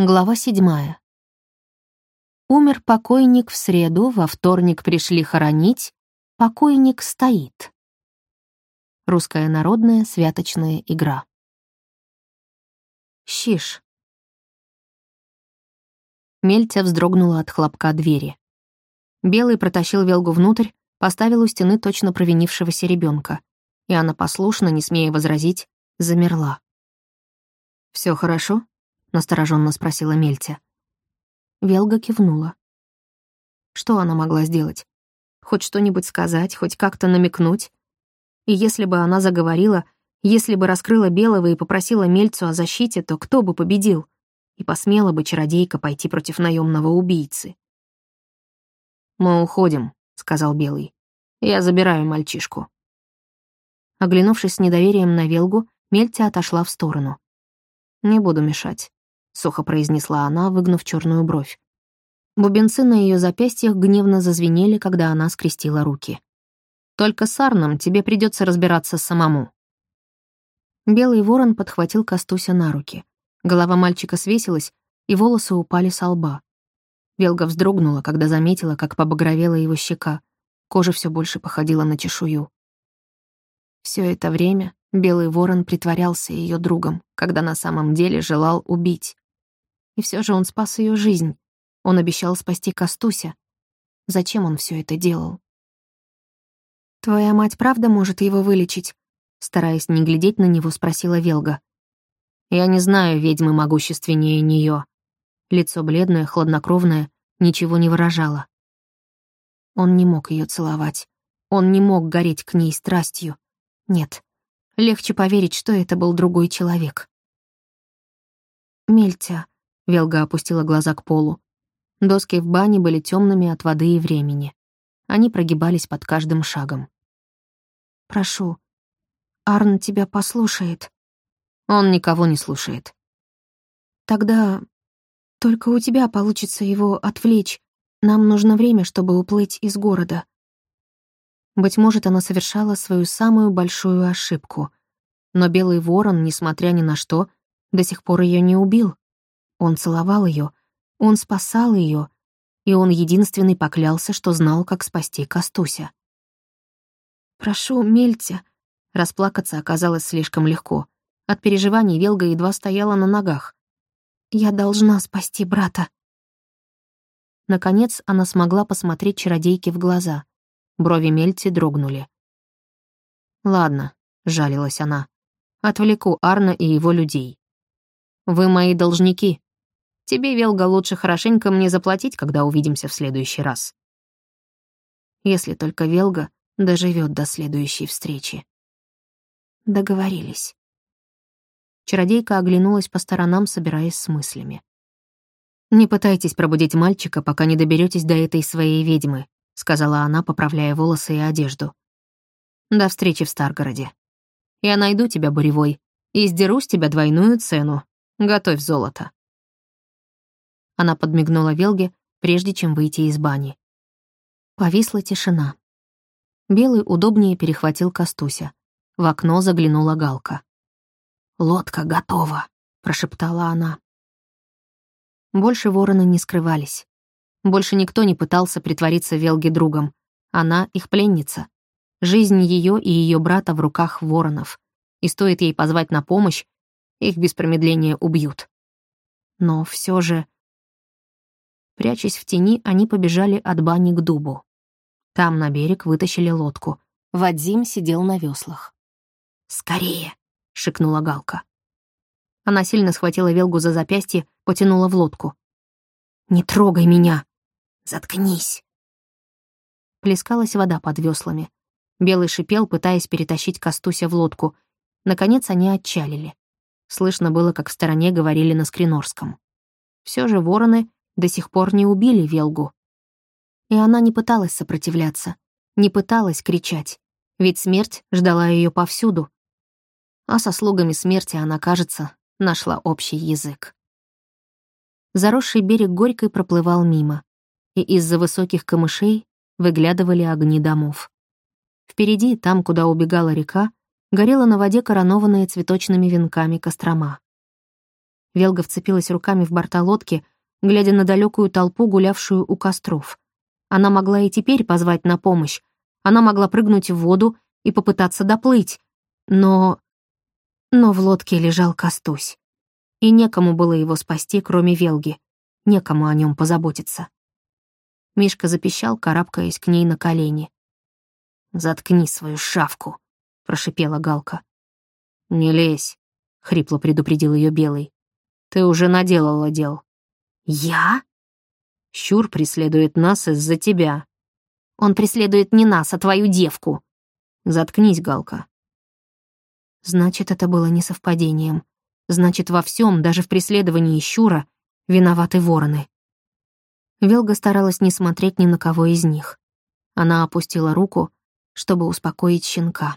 Глава седьмая. Умер покойник в среду, во вторник пришли хоронить, покойник стоит. Русская народная святочная игра. Щиш. Мельтя вздрогнула от хлопка двери. Белый протащил Велгу внутрь, поставил у стены точно провинившегося ребенка, и она послушно, не смея возразить, замерла. Все хорошо?» — настороженно спросила Мельтя. Велга кивнула. Что она могла сделать? Хоть что-нибудь сказать, хоть как-то намекнуть? И если бы она заговорила, если бы раскрыла Белого и попросила Мельцу о защите, то кто бы победил? И посмела бы чародейка пойти против наемного убийцы. «Мы уходим», — сказал Белый. «Я забираю мальчишку». Оглянувшись с недоверием на Велгу, Мельтя отошла в сторону. «Не буду мешать», — сухо произнесла она, выгнув черную бровь. Бубенцы на ее запястьях гневно зазвенели, когда она скрестила руки. «Только с Арном тебе придется разбираться самому». Белый ворон подхватил Костуся на руки. Голова мальчика свесилась, и волосы упали со лба. Велга вздрогнула, когда заметила, как побагровела его щека. Кожа все больше походила на чешую. Все это время Белый ворон притворялся ее другом, когда на самом деле желал убить. И все же он спас ее жизнь. Он обещал спасти Костуся. Зачем он все это делал? «Твоя мать правда может его вылечить?» Стараясь не глядеть на него, спросила Велга. «Я не знаю ведьмы могущественнее нее. Лицо бледное, хладнокровное, ничего не выражало. Он не мог ее целовать. Он не мог гореть к ней страстью. Нет, Легче поверить, что это был другой человек. «Мельтя», — Велга опустила глаза к полу. Доски в бане были темными от воды и времени. Они прогибались под каждым шагом. «Прошу, Арн тебя послушает». «Он никого не слушает». «Тогда только у тебя получится его отвлечь. Нам нужно время, чтобы уплыть из города». Быть может, она совершала свою самую большую ошибку. Но Белый Ворон, несмотря ни на что, до сих пор ее не убил. Он целовал ее, он спасал ее, и он единственный поклялся, что знал, как спасти Костуся. «Прошу, Мельтя», расплакаться оказалось слишком легко. От переживаний Велга едва стояла на ногах. «Я должна спасти брата». Наконец она смогла посмотреть чародейке в глаза. Брови Мельти дрогнули. «Ладно», — жалилась она. «Отвлеку Арна и его людей. Вы мои должники. Тебе, Велга, лучше хорошенько мне заплатить, когда увидимся в следующий раз». Если только Велга доживет до следующей встречи. Договорились. Чародейка оглянулась по сторонам, собираясь с мыслями. «Не пытайтесь пробудить мальчика, пока не доберетесь до этой своей ведьмы», сказала она, поправляя волосы и одежду. «До встречи в Старгороде. Я найду тебя, Буревой, и сдеру с тебя двойную цену. Готовь золото». Она подмигнула Велге, прежде чем выйти из бани. Повисла тишина. Белый удобнее перехватил Костуся. В окно заглянула Галка. «Лодка готова», — прошептала она. Больше вороны не скрывались. Больше никто не пытался притвориться Велге другом. Она — их пленница. Жизнь ее и ее брата в руках воронов. И стоит ей позвать на помощь, их без промедления убьют. Но все же... Прячась в тени, они побежали от бани к дубу. Там на берег вытащили лодку. Вадзим сидел на веслах. «Скорее!» — шикнула Галка. Она сильно схватила Велгу за запястье, потянула в лодку. «Не трогай меня!» «Заткнись!» Плескалась вода под веслами. Белый шипел, пытаясь перетащить Костуся в лодку. Наконец они отчалили. Слышно было, как в стороне говорили на скринорском. Все же вороны до сих пор не убили Велгу. И она не пыталась сопротивляться, не пыталась кричать, ведь смерть ждала ее повсюду. А со слугами смерти она, кажется, нашла общий язык. Заросший берег Горькой проплывал мимо и из-за высоких камышей выглядывали огни домов. Впереди, там, куда убегала река, горела на воде коронованная цветочными венками Кострома. Велга вцепилась руками в борта лодки, глядя на далекую толпу, гулявшую у костров. Она могла и теперь позвать на помощь. Она могла прыгнуть в воду и попытаться доплыть. Но... Но в лодке лежал Костусь. И некому было его спасти, кроме Велги. Некому о нем позаботиться. Мишка запищал, карабкаясь к ней на колени. «Заткни свою шавку», — прошипела Галка. «Не лезь», — хрипло предупредил ее Белый. «Ты уже наделала дел». «Я?» «Щур преследует нас из-за тебя». «Он преследует не нас, а твою девку». «Заткнись, Галка». Значит, это было не совпадением. Значит, во всем, даже в преследовании Щура, виноваты вороны. Велга старалась не смотреть ни на кого из них. Она опустила руку, чтобы успокоить щенка.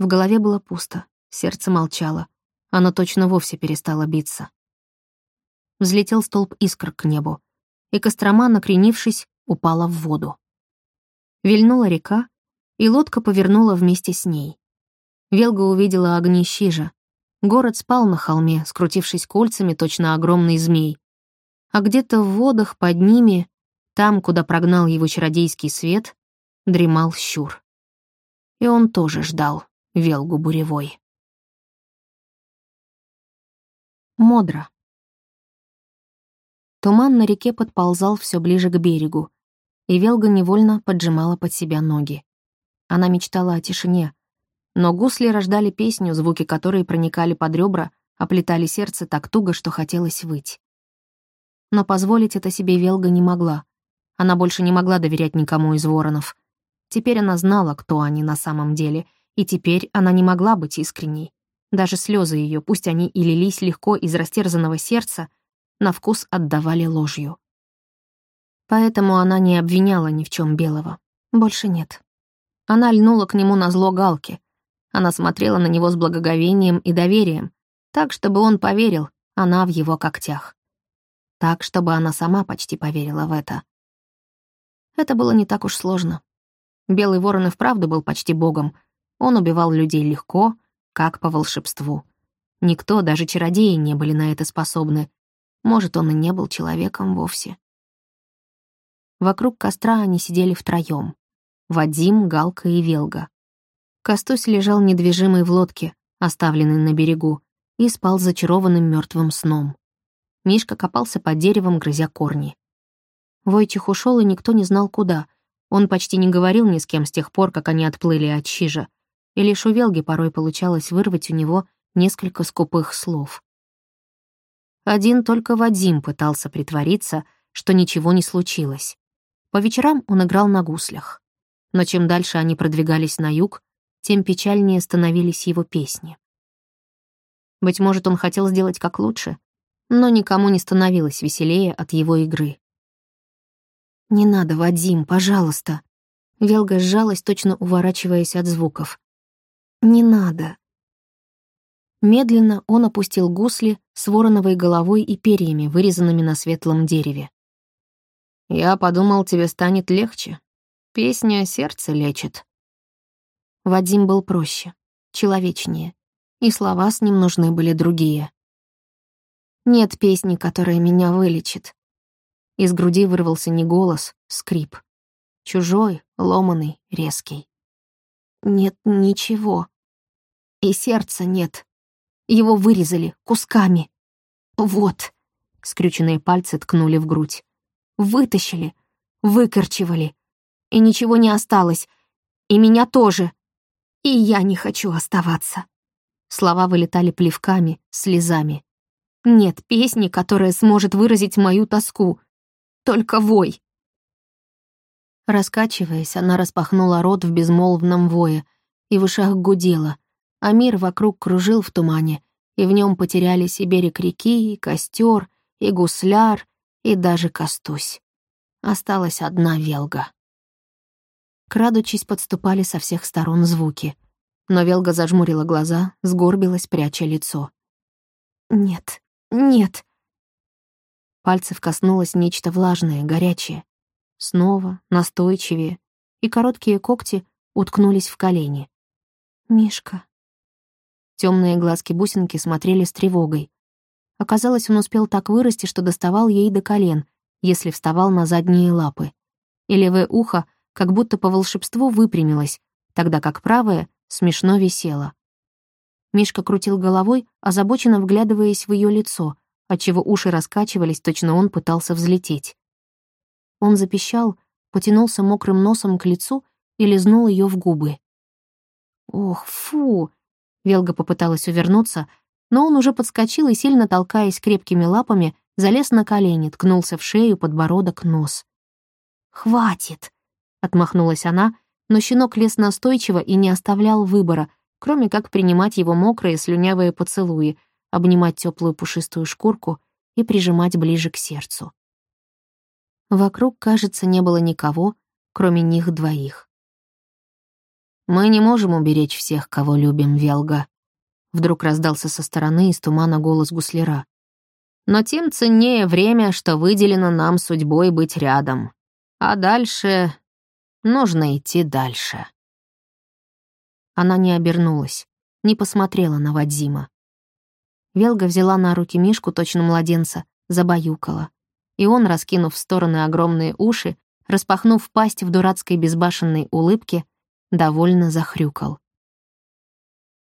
В голове было пусто, сердце молчало. Оно точно вовсе перестало биться. Взлетел столб искр к небу, и Кострома, накренившись, упала в воду. Вильнула река, и лодка повернула вместе с ней. Велга увидела огни Щижа. Город спал на холме, скрутившись кольцами, точно огромный змей. А где-то в водах под ними, там, куда прогнал его чародейский свет, дремал щур. И он тоже ждал Велгу буревой. Модра. Туман на реке подползал все ближе к берегу, и Велга невольно поджимала под себя ноги. Она мечтала о тишине, но гусли рождали песню, звуки которой проникали под ребра, оплетали сердце так туго, что хотелось выть. Но позволить это себе Велга не могла. Она больше не могла доверять никому из воронов. Теперь она знала, кто они на самом деле, и теперь она не могла быть искренней. Даже слезы ее, пусть они и лились легко из растерзанного сердца, на вкус отдавали ложью. Поэтому она не обвиняла ни в чем белого. Больше нет. Она льнула к нему на зло галки, она смотрела на него с благоговением и доверием, так, чтобы он поверил, она в его когтях. Так, чтобы она сама почти поверила в это. Это было не так уж сложно. Белый ворон и вправду был почти богом. Он убивал людей легко, как по волшебству. Никто, даже чародеи, не были на это способны. Может, он и не был человеком вовсе. Вокруг костра они сидели втроём. Вадим, Галка и Велга. Костусь лежал недвижимый в лодке, оставленный на берегу, и спал зачарованным мертвым сном. Мишка копался под деревом, грызя корни. Войчих ушел, и никто не знал, куда. Он почти не говорил ни с кем с тех пор, как они отплыли от Щижа, и лишь у Велги порой получалось вырвать у него несколько скупых слов. Один только Вадим пытался притвориться, что ничего не случилось. По вечерам он играл на гуслях. Но чем дальше они продвигались на юг, тем печальнее становились его песни. Быть может, он хотел сделать как лучше, но никому не становилось веселее от его игры. «Не надо, Вадим, пожалуйста!» Велга сжалась, точно уворачиваясь от звуков. «Не надо!» Медленно он опустил гусли с вороновой головой и перьями, вырезанными на светлом дереве. «Я подумал, тебе станет легче. Песня сердце лечит», Вадим был проще, человечнее, и слова с ним нужны были другие. Нет песни, которая меня вылечит. Из груди вырвался не голос, скрип. Чужой, ломаный, резкий. Нет ничего. И сердца нет. Его вырезали кусками. Вот. Скрюченные пальцы ткнули в грудь. Вытащили, выкорчевали. И ничего не осталось. И меня тоже. И я не хочу оставаться. Слова вылетали плевками, слезами. Нет песни, которая сможет выразить мою тоску. Только вой. Раскачиваясь, она распахнула рот в безмолвном вое, и в ушах гудела, а мир вокруг кружил в тумане, и в нем потерялись и берег реки, и костер, и гусляр, и даже костусь. Осталась одна велга. Крадучись, подступали со всех сторон звуки. Но Велга зажмурила глаза, сгорбилась, пряча лицо. «Нет, нет!» Пальцев коснулось нечто влажное, горячее. Снова, настойчивее, и короткие когти уткнулись в колени. «Мишка». Темные глазки-бусинки смотрели с тревогой. Оказалось, он успел так вырасти, что доставал ей до колен, если вставал на задние лапы. И левое ухо как будто по волшебству выпрямилось, тогда как правое смешно висело. Мишка крутил головой, озабоченно вглядываясь в ее лицо, отчего уши раскачивались, точно он пытался взлететь. Он запищал, потянулся мокрым носом к лицу и лизнул ее в губы. «Ох, фу!» Велга попыталась увернуться, но он уже подскочил и, сильно толкаясь крепкими лапами, залез на колени, ткнулся в шею, подбородок, нос. «Хватит!» — отмахнулась она, но щенок лез настойчиво и не оставлял выбора, кроме как принимать его мокрые слюнявые поцелуи, обнимать теплую пушистую шкурку и прижимать ближе к сердцу. Вокруг, кажется, не было никого, кроме них двоих. «Мы не можем уберечь всех, кого любим, Велга», Вдруг раздался со стороны из тумана голос гусляра. «Но тем ценнее время, что выделено нам судьбой быть рядом. А дальше... нужно идти дальше». Она не обернулась, не посмотрела на Вадзима. Велга взяла на руки Мишку, точно младенца, забаюкала. И он, раскинув в стороны огромные уши, распахнув пасть в дурацкой безбашенной улыбке, довольно захрюкал.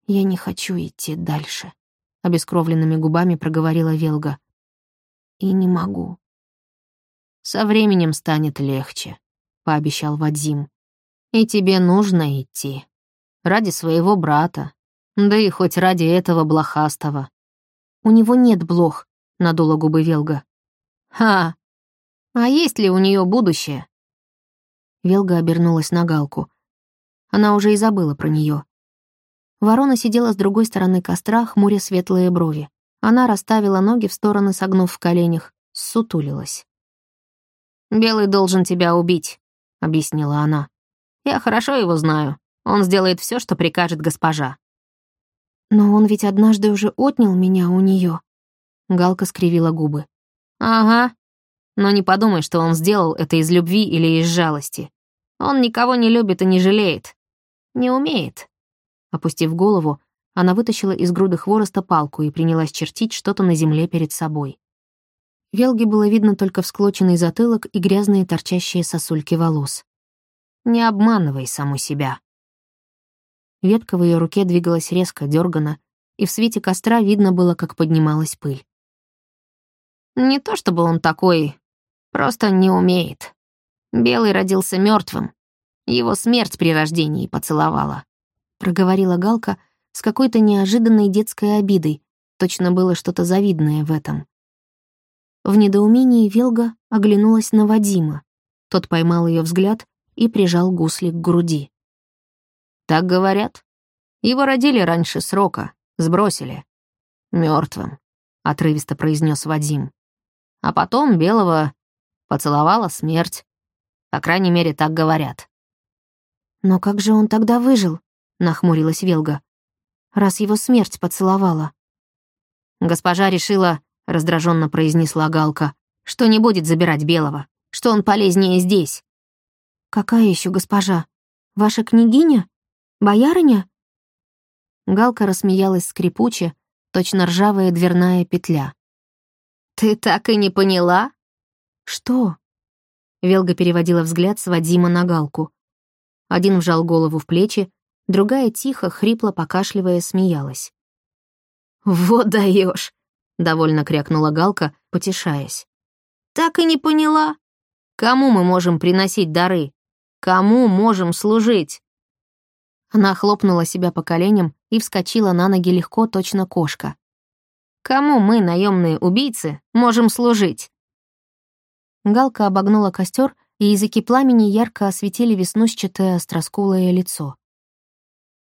«Я не хочу идти дальше», — обескровленными губами проговорила Велга. «И не могу». «Со временем станет легче», — пообещал Вадзим. «И тебе нужно идти. Ради своего брата. Да и хоть ради этого блохастого». «У него нет блох», — надула губы Велга. «Ха! А есть ли у нее будущее?» Велга обернулась на Галку. Она уже и забыла про нее. Ворона сидела с другой стороны костра, хмуря светлые брови. Она расставила ноги в стороны, согнув в коленях, сутулилась. «Белый должен тебя убить», — объяснила она. «Я хорошо его знаю. Он сделает все, что прикажет госпожа». «Но он ведь однажды уже отнял меня у нее. Галка скривила губы. «Ага. Но не подумай, что он сделал это из любви или из жалости. Он никого не любит и не жалеет. Не умеет. Опустив голову, она вытащила из груды хвороста палку и принялась чертить что-то на земле перед собой. Велге было видно только всклоченный затылок и грязные торчащие сосульки волос. «Не обманывай саму себя». Ветка в ее руке двигалась резко, дергано, и в свете костра видно было, как поднималась пыль. «Не то чтобы он такой, просто не умеет. Белый родился мертвым. Его смерть при рождении поцеловала проговорила Галка с какой-то неожиданной детской обидой. Точно было что-то завидное в этом. В недоумении Велга оглянулась на Вадима. Тот поймал ее взгляд и прижал гусли к груди. «Так говорят. Его родили раньше срока, сбросили. Мертвым, отрывисто произнес Вадим. А потом Белого поцеловала смерть. По крайней мере, так говорят. «Но как же он тогда выжил?» — нахмурилась Велга. «Раз его смерть поцеловала». «Госпожа решила», — раздраженно произнесла Галка, «что не будет забирать Белого, что он полезнее здесь». «Какая еще госпожа? Ваша княгиня? Боярыня?» Галка рассмеялась скрипуче, точно ржавая дверная петля. «Ты так и не поняла?» «Что?» Велга переводила взгляд с Вадима на Галку. Один вжал голову в плечи, Другая тихо, хрипло покашливая, смеялась. «Вот даешь! довольно крякнула Галка, потешаясь. «Так и не поняла. Кому мы можем приносить дары? Кому можем служить?» Она хлопнула себя по коленям и вскочила на ноги легко, точно кошка. «Кому мы, наемные убийцы, можем служить?» Галка обогнула костер, и языки пламени ярко осветили веснущатое остроскулое лицо.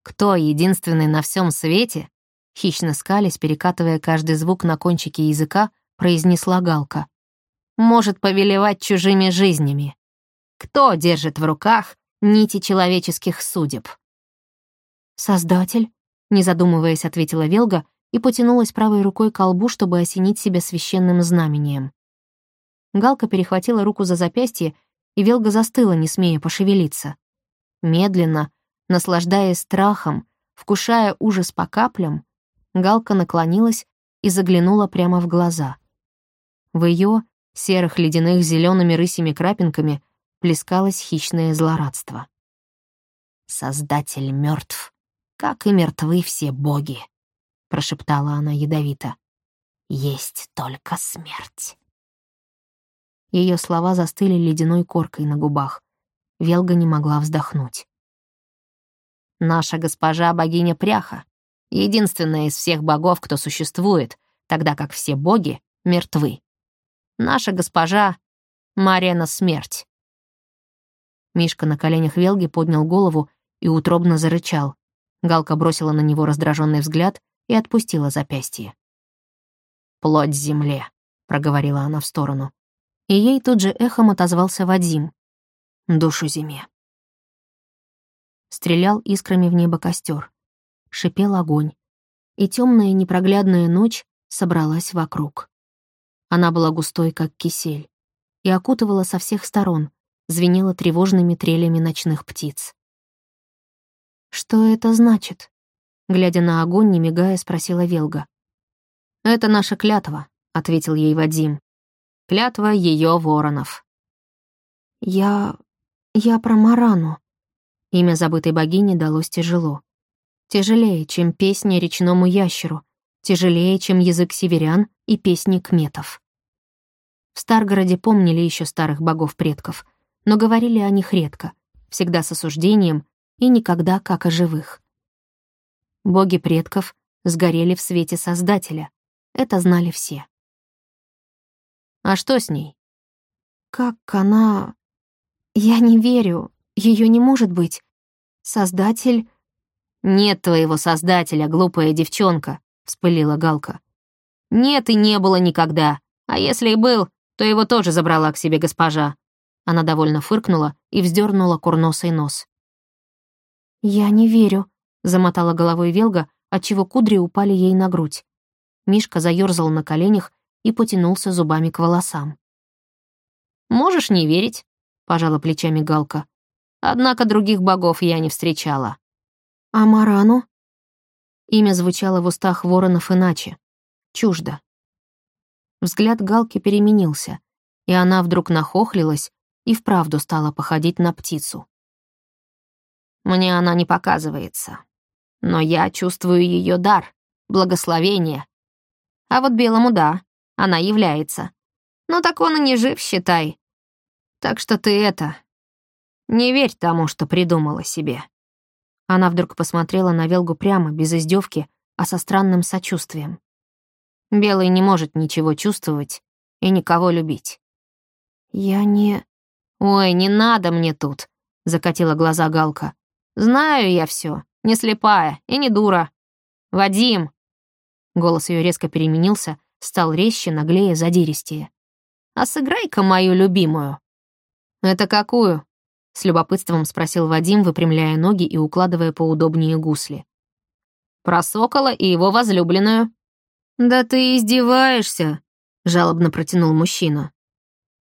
Кто единственный на всем свете, хищно скались, перекатывая каждый звук на кончике языка, произнесла Галка, может повелевать чужими жизнями? Кто держит в руках нити человеческих судеб? «Создатель», — не задумываясь, ответила Велга и потянулась правой рукой к колбу, чтобы осенить себя священным знамением. Галка перехватила руку за запястье, и Велга застыла, не смея пошевелиться. Медленно, Наслаждаясь страхом, вкушая ужас по каплям, Галка наклонилась и заглянула прямо в глаза. В ее, серых ледяных зелеными рысими крапинками, плескалось хищное злорадство. «Создатель мертв, как и мертвы все боги», — прошептала она ядовито. «Есть только смерть». Ее слова застыли ледяной коркой на губах. Велга не могла вздохнуть. «Наша госпожа — богиня Пряха, единственная из всех богов, кто существует, тогда как все боги мертвы. Наша госпожа — Марена Смерть». Мишка на коленях Велги поднял голову и утробно зарычал. Галка бросила на него раздраженный взгляд и отпустила запястье. «Плоть земле», — проговорила она в сторону. И ей тут же эхом отозвался Вадим. «Душу зиме». Стрелял искрами в небо костер. Шипел огонь. И темная непроглядная ночь собралась вокруг. Она была густой, как кисель, и окутывала со всех сторон, звенела тревожными трелями ночных птиц. «Что это значит?» Глядя на огонь, не мигая, спросила Велга. «Это наша клятва», — ответил ей Вадим. «Клятва ее воронов». «Я... я про Марану». Имя забытой богини далось тяжело. Тяжелее, чем песня речному ящеру, тяжелее, чем язык северян и песни кметов. В Старгороде помнили еще старых богов-предков, но говорили о них редко, всегда с осуждением и никогда как о живых. Боги предков сгорели в свете Создателя. Это знали все. «А что с ней?» «Как она...» «Я не верю. Ее не может быть. Создатель...» «Нет твоего Создателя, глупая девчонка», — вспылила Галка. «Нет и не было никогда. А если и был, то его тоже забрала к себе госпожа». Она довольно фыркнула и вздернула курносый нос. «Я не верю», — замотала головой Велга, отчего кудри упали ей на грудь. Мишка заёрзал на коленях и потянулся зубами к волосам. «Можешь не верить», — пожала плечами Галка. «Однако других богов я не встречала». «А Марану?» Имя звучало в устах воронов иначе. Чуждо. Взгляд Галки переменился, и она вдруг нахохлилась и вправду стала походить на птицу. Мне она не показывается. Но я чувствую ее дар, благословение. А вот белому — да, она является. Но так он и не жив, считай. Так что ты это... Не верь тому, что придумала себе». Она вдруг посмотрела на Велгу прямо, без издевки, а со странным сочувствием. Белый не может ничего чувствовать и никого любить. «Я не...» «Ой, не надо мне тут», — закатила глаза Галка. Знаю я все, не слепая и не дура. Вадим!» Голос ее резко переменился, стал резче, наглее, задиристее. «А сыграй-ка мою любимую». «Это какую?» — с любопытством спросил Вадим, выпрямляя ноги и укладывая поудобнее гусли. «Про сокола и его возлюбленную». «Да ты издеваешься!» — жалобно протянул мужчина.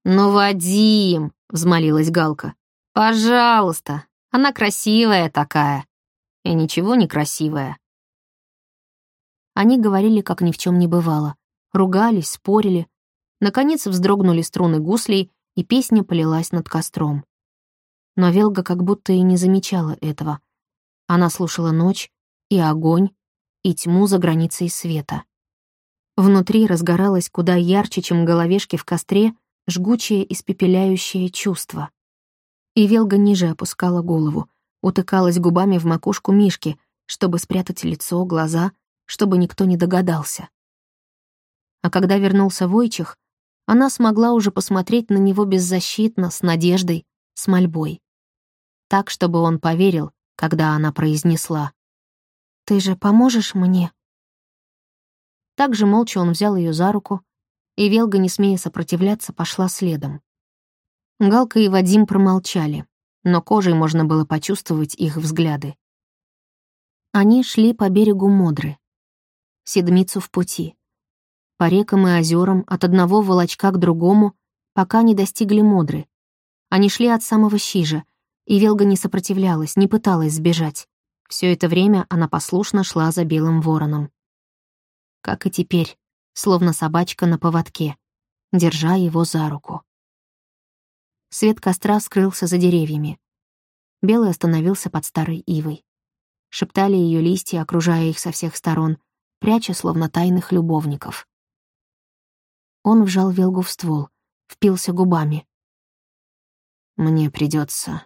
«Ну, Вадим!» — взмолилась Галка. «Пожалуйста, она красивая такая. И ничего не красивая. Они говорили, как ни в чем не бывало. Ругались, спорили. Наконец вздрогнули струны гуслей, и песня полилась над костром. Но Велга как будто и не замечала этого. Она слушала ночь и огонь, и тьму за границей света. Внутри разгоралось куда ярче, чем головешки в костре, жгучее испепеляющее чувство. И Велга ниже опускала голову, утыкалась губами в макушку Мишки, чтобы спрятать лицо, глаза, чтобы никто не догадался. А когда вернулся Войчих, она смогла уже посмотреть на него беззащитно, с надеждой, с мольбой. Так, чтобы он поверил, когда она произнесла «Ты же поможешь мне?» Так же молча он взял ее за руку, и Велга, не смея сопротивляться, пошла следом. Галка и Вадим промолчали, но кожей можно было почувствовать их взгляды. Они шли по берегу Модры. Седмицу в пути. По рекам и озерам, от одного волочка к другому, пока не достигли Модры. Они шли от самого Щижа, и Велга не сопротивлялась, не пыталась сбежать. Все это время она послушно шла за белым вороном. Как и теперь, словно собачка на поводке, держа его за руку. Свет костра скрылся за деревьями. Белый остановился под старой ивой. Шептали ее листья, окружая их со всех сторон, пряча, словно тайных любовников. Он вжал Велгу в ствол, впился губами. «Мне придется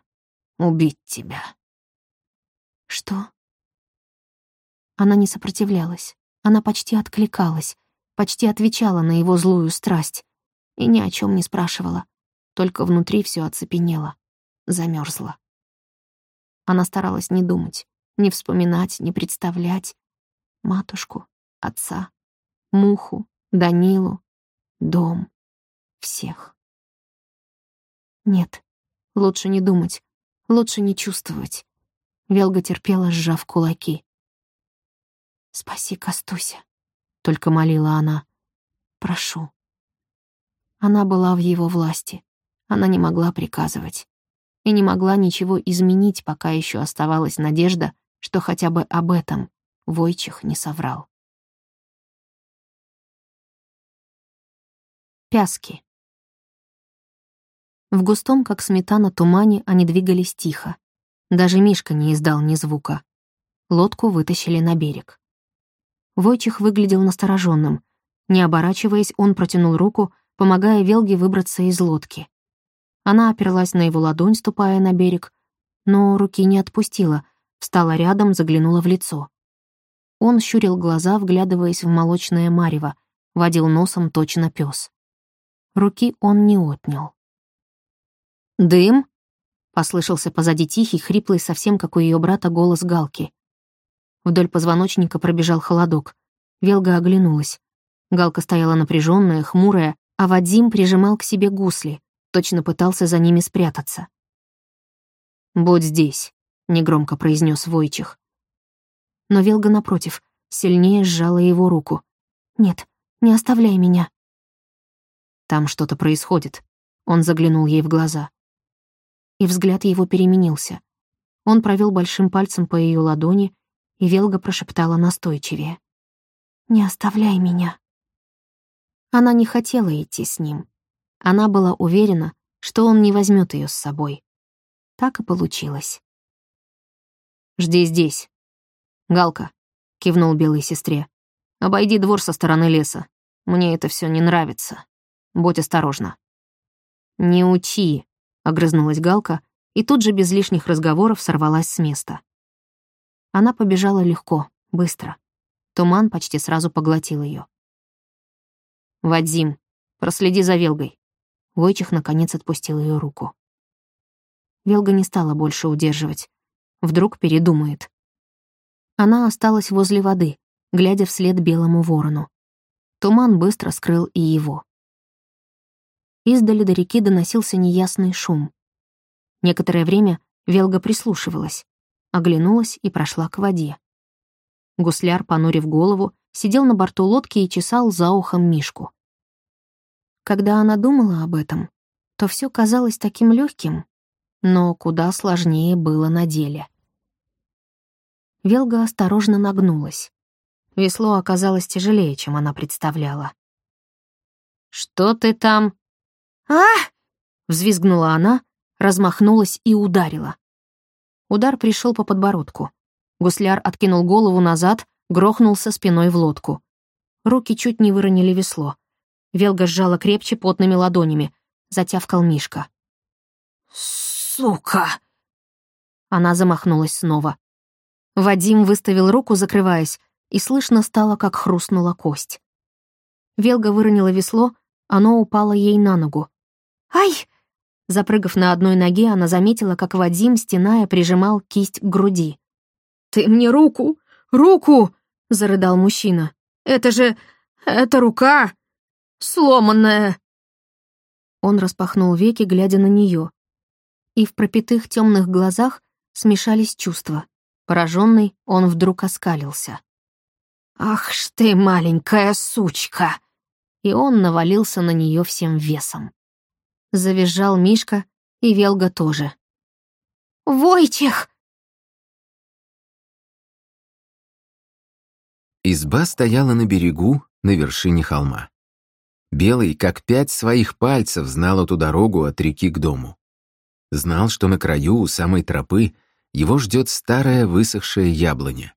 убить тебя». «Что?» Она не сопротивлялась. Она почти откликалась, почти отвечала на его злую страсть и ни о чем не спрашивала. Только внутри все оцепенело, замерзло. Она старалась не думать, не вспоминать, не представлять матушку, отца, муху, Данилу, дом, всех. Нет, лучше не думать, лучше не чувствовать. Велга терпела, сжав кулаки. «Спаси Костуся», — только молила она. «Прошу». Она была в его власти. Она не могла приказывать и не могла ничего изменить, пока еще оставалась надежда, что хотя бы об этом Войчих не соврал. Пяски. В густом, как сметана, тумане они двигались тихо. Даже Мишка не издал ни звука. Лодку вытащили на берег. Войчих выглядел настороженным. Не оборачиваясь, он протянул руку, помогая Велге выбраться из лодки. Она оперлась на его ладонь, ступая на берег, но руки не отпустила, встала рядом, заглянула в лицо. Он щурил глаза, вглядываясь в молочное марево, водил носом точно пес. Руки он не отнял. «Дым?» — послышался позади тихий, хриплый, совсем как у ее брата, голос Галки. Вдоль позвоночника пробежал холодок. Велга оглянулась. Галка стояла напряженная, хмурая, а Вадим прижимал к себе гусли, точно пытался за ними спрятаться. «Будь здесь», — негромко произнес Войчих. Но Велга, напротив, сильнее сжала его руку. «Нет, не оставляй меня». «Там что-то происходит», — он заглянул ей в глаза. И взгляд его переменился. Он провел большим пальцем по ее ладони, и Велга прошептала настойчивее. «Не оставляй меня». Она не хотела идти с ним. Она была уверена, что он не возьмет ее с собой. Так и получилось. «Жди здесь. Галка», — кивнул белой сестре. «Обойди двор со стороны леса. Мне это все не нравится. Будь осторожна». «Не учи», — огрызнулась Галка, и тут же без лишних разговоров сорвалась с места. Она побежала легко, быстро. Туман почти сразу поглотил ее. «Вадим, проследи за Велгой. Войчих наконец отпустил ее руку. Велга не стала больше удерживать. Вдруг передумает. Она осталась возле воды, глядя вслед белому ворону. Туман быстро скрыл и его. Издали до реки доносился неясный шум. Некоторое время Велга прислушивалась, оглянулась и прошла к воде. Гусляр, понурив голову, сидел на борту лодки и чесал за ухом Мишку. Когда она думала об этом, то все казалось таким легким, но куда сложнее было на деле. Велга осторожно нагнулась. Весло оказалось тяжелее, чем она представляла. «Что ты там?» А взвизгнула она, размахнулась и ударила. Удар пришел по подбородку. Гусляр откинул голову назад, грохнулся спиной в лодку. Руки чуть не выронили весло. Велга сжала крепче потными ладонями. Затявкал Мишка. «Сука!» Она замахнулась снова. Вадим выставил руку, закрываясь, и слышно стало, как хрустнула кость. Велга выронила весло, оно упало ей на ногу. «Ай!» Запрыгав на одной ноге, она заметила, как Вадим, стеная, прижимал кисть к груди. «Ты мне руку! Руку!» — зарыдал мужчина. «Это же... это рука! сломанная!» Он распахнул веки, глядя на нее, и в пропитых темных глазах смешались чувства. Пораженный, он вдруг оскалился. «Ах ж ты, маленькая сучка!» И он навалился на нее всем весом. Завизжал Мишка, и Велга тоже. «Войтех!» Изба стояла на берегу, на вершине холма. Белый, как пять своих пальцев, знал эту дорогу от реки к дому. Знал, что на краю, у самой тропы, его ждет старая высохшая яблоня.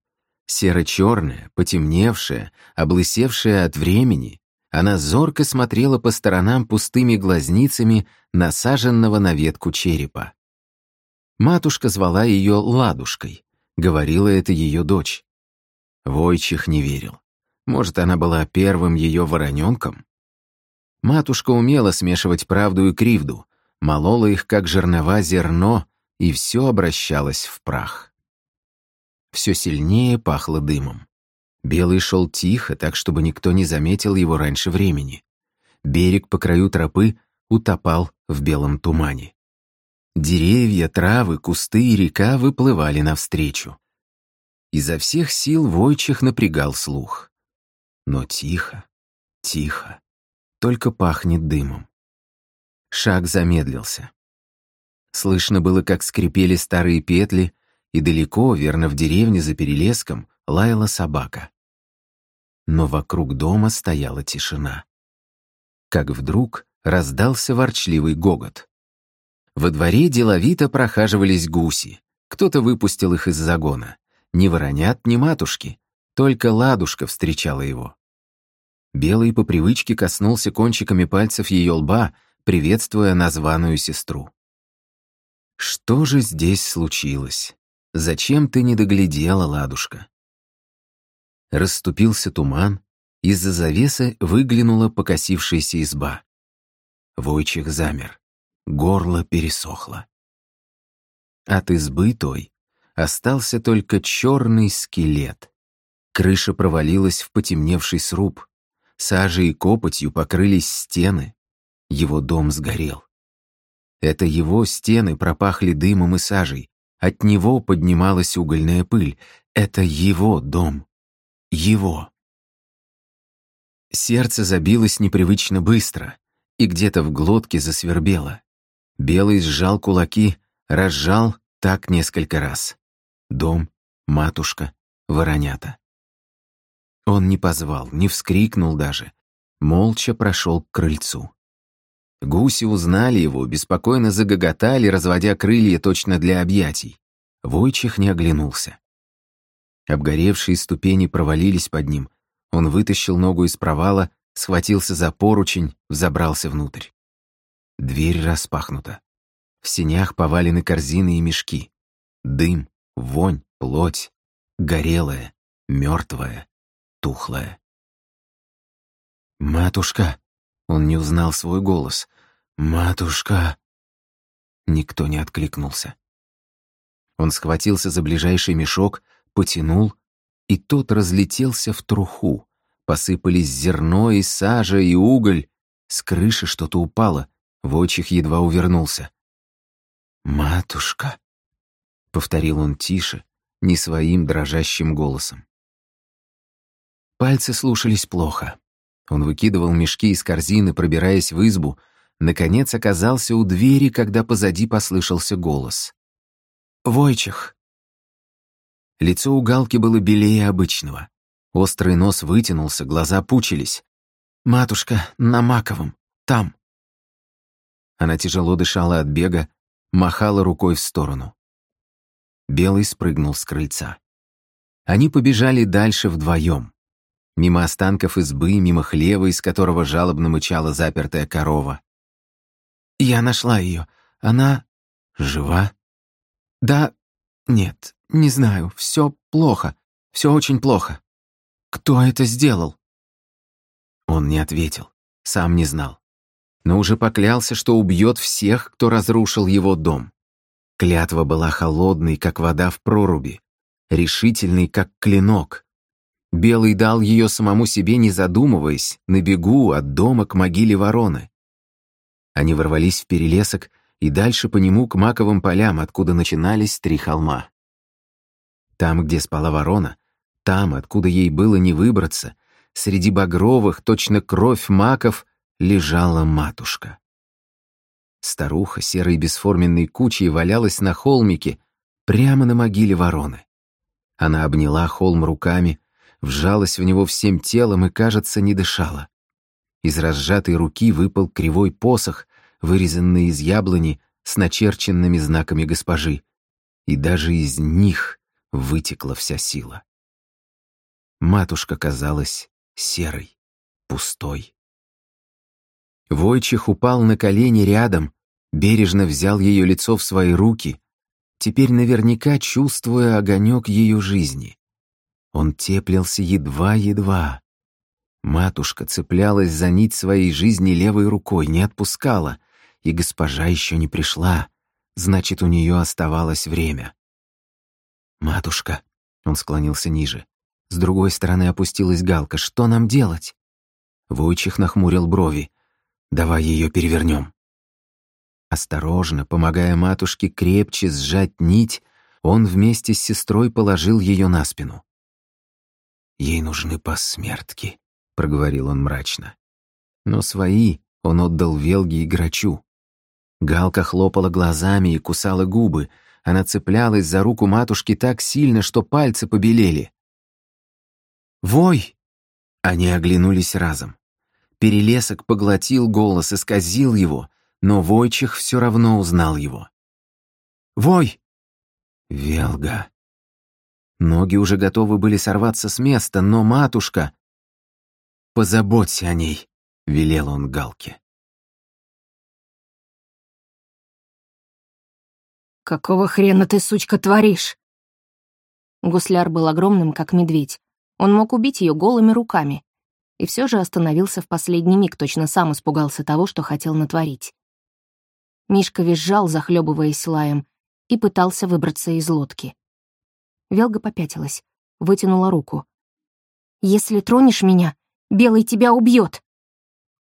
Серо-черная, потемневшая, облысевшая от времени, она зорко смотрела по сторонам пустыми глазницами насаженного на ветку черепа. Матушка звала ее Ладушкой, говорила это ее дочь. Войчих не верил. Может, она была первым ее вороненком? Матушка умела смешивать правду и кривду, молола их, как жернова, зерно, и все обращалось в прах. Все сильнее пахло дымом. Белый шел тихо, так, чтобы никто не заметил его раньше времени. Берег по краю тропы утопал в белом тумане. Деревья, травы, кусты и река выплывали навстречу. Изо всех сил Войчих напрягал слух. Но тихо, тихо, только пахнет дымом. Шаг замедлился. Слышно было, как скрипели старые петли, и далеко, верно, в деревне за перелеском, лаяла собака. Но вокруг дома стояла тишина. Как вдруг раздался ворчливый гогот. Во дворе деловито прохаживались гуси. Кто-то выпустил их из загона. Ни воронят, ни матушки. Только ладушка встречала его. Белый по привычке коснулся кончиками пальцев ее лба, приветствуя названную сестру. Что же здесь случилось? Зачем ты не доглядела, ладушка? Расступился туман, из-за завесы выглянула покосившаяся изба. Войчих замер, горло пересохло. От избы той остался только черный скелет. Крыша провалилась в потемневший сруб, сажей и копотью покрылись стены. Его дом сгорел. Это его стены пропахли дымом и сажей, от него поднималась угольная пыль. Это его дом. Его. Сердце забилось непривычно быстро, и где-то в глотке засвербело. Белый сжал кулаки, разжал так несколько раз. Дом, матушка, воронята. Он не позвал, не вскрикнул даже. Молча прошел к крыльцу. Гуси узнали его, беспокойно загоготали, разводя крылья точно для объятий. Войчих не оглянулся. Обгоревшие ступени провалились под ним. Он вытащил ногу из провала, схватился за поручень, взобрался внутрь. Дверь распахнута. В сенях повалены корзины и мешки. Дым, вонь, плоть. Горелая, мертвая, тухлая. «Матушка!» — он не узнал свой голос. «Матушка!» Никто не откликнулся. Он схватился за ближайший мешок, потянул, и тот разлетелся в труху. Посыпались зерно и сажа, и уголь. С крыши что-то упало. Войчих едва увернулся. «Матушка», — повторил он тише, не своим дрожащим голосом. Пальцы слушались плохо. Он выкидывал мешки из корзины, пробираясь в избу, наконец оказался у двери, когда позади послышался голос. «Войчих!» Лицо у Галки было белее обычного. Острый нос вытянулся, глаза пучились. «Матушка, на Маковом, там». Она тяжело дышала от бега, махала рукой в сторону. Белый спрыгнул с крыльца. Они побежали дальше вдвоем. Мимо останков избы, мимо хлева, из которого жалобно мычала запертая корова. «Я нашла ее. Она... жива?» «Да... нет, «Не знаю, все плохо, все очень плохо. Кто это сделал?» Он не ответил, сам не знал. Но уже поклялся, что убьет всех, кто разрушил его дом. Клятва была холодной, как вода в проруби, решительной, как клинок. Белый дал ее самому себе, не задумываясь, на бегу от дома к могиле вороны. Они ворвались в перелесок и дальше по нему к маковым полям, откуда начинались три холма. Там, где спала ворона, там, откуда ей было не выбраться, среди багровых, точно кровь маков, лежала матушка. Старуха серой бесформенной кучей валялась на холмике, прямо на могиле вороны. Она обняла холм руками, вжалась в него всем телом и, кажется, не дышала. Из разжатой руки выпал кривой посох, вырезанный из яблони с начерченными знаками госпожи, и даже из них вытекла вся сила. Матушка казалась серой, пустой. Войчих упал на колени рядом, бережно взял ее лицо в свои руки, теперь наверняка чувствуя огонек ее жизни. Он теплился едва-едва. Матушка цеплялась за нить своей жизни левой рукой, не отпускала, и госпожа еще не пришла, значит, у нее оставалось время. «Матушка», — он склонился ниже, с другой стороны опустилась галка, «что нам делать?» Войчих нахмурил брови. «Давай ее перевернем». Осторожно, помогая матушке крепче сжать нить, он вместе с сестрой положил ее на спину. «Ей нужны посмертки», — проговорил он мрачно. Но свои он отдал Велге и Грачу. Галка хлопала глазами и кусала губы. Она цеплялась за руку матушки так сильно, что пальцы побелели. «Вой!» Они оглянулись разом. Перелесок поглотил голос, исказил его, но Войчих все равно узнал его. «Вой!» «Велга!» Ноги уже готовы были сорваться с места, но матушка... «Позаботься о ней», — велел он Галке. «Какого хрена ты, сучка, творишь?» Гусляр был огромным, как медведь. Он мог убить ее голыми руками. И все же остановился в последний миг, точно сам испугался того, что хотел натворить. Мишка визжал, захлебываясь лаем, и пытался выбраться из лодки. Велга попятилась, вытянула руку. «Если тронешь меня, Белый тебя убьет.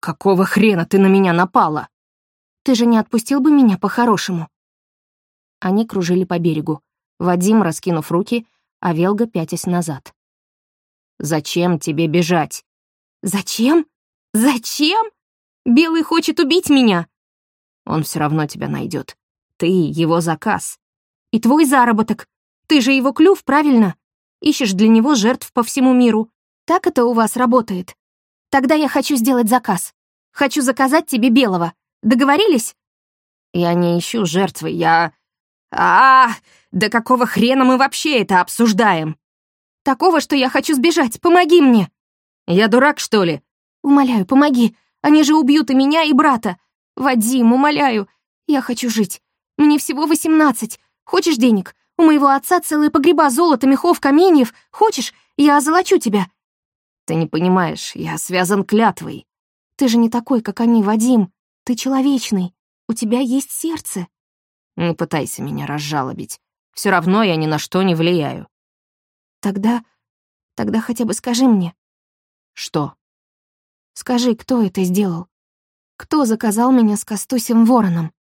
«Какого хрена ты на меня напала?» «Ты же не отпустил бы меня по-хорошему?» Они кружили по берегу, Вадим раскинув руки, а Велга пятясь назад. «Зачем тебе бежать?» «Зачем? Зачем? Белый хочет убить меня!» «Он все равно тебя найдет. Ты — его заказ. И твой заработок. Ты же его клюв, правильно? Ищешь для него жертв по всему миру. Так это у вас работает. Тогда я хочу сделать заказ. Хочу заказать тебе белого. Договорились? Я не ищу жертвы, я... А, -а, а Да какого хрена мы вообще это обсуждаем? Такого, что я хочу сбежать. Помоги мне. Я дурак, что ли? Умоляю, помоги. Они же убьют и меня, и брата. Вадим, умоляю. Я хочу жить. Мне всего восемнадцать. Хочешь денег? У моего отца целые погреба золота, мехов, каменьев. Хочешь, я озолочу тебя?» «Ты не понимаешь, я связан клятвой». «Ты же не такой, как они, Вадим. Ты человечный. У тебя есть сердце». «Не пытайся меня разжалобить. Все равно я ни на что не влияю». «Тогда... тогда хотя бы скажи мне». «Что?» «Скажи, кто это сделал? Кто заказал меня с Костусем Вороном?»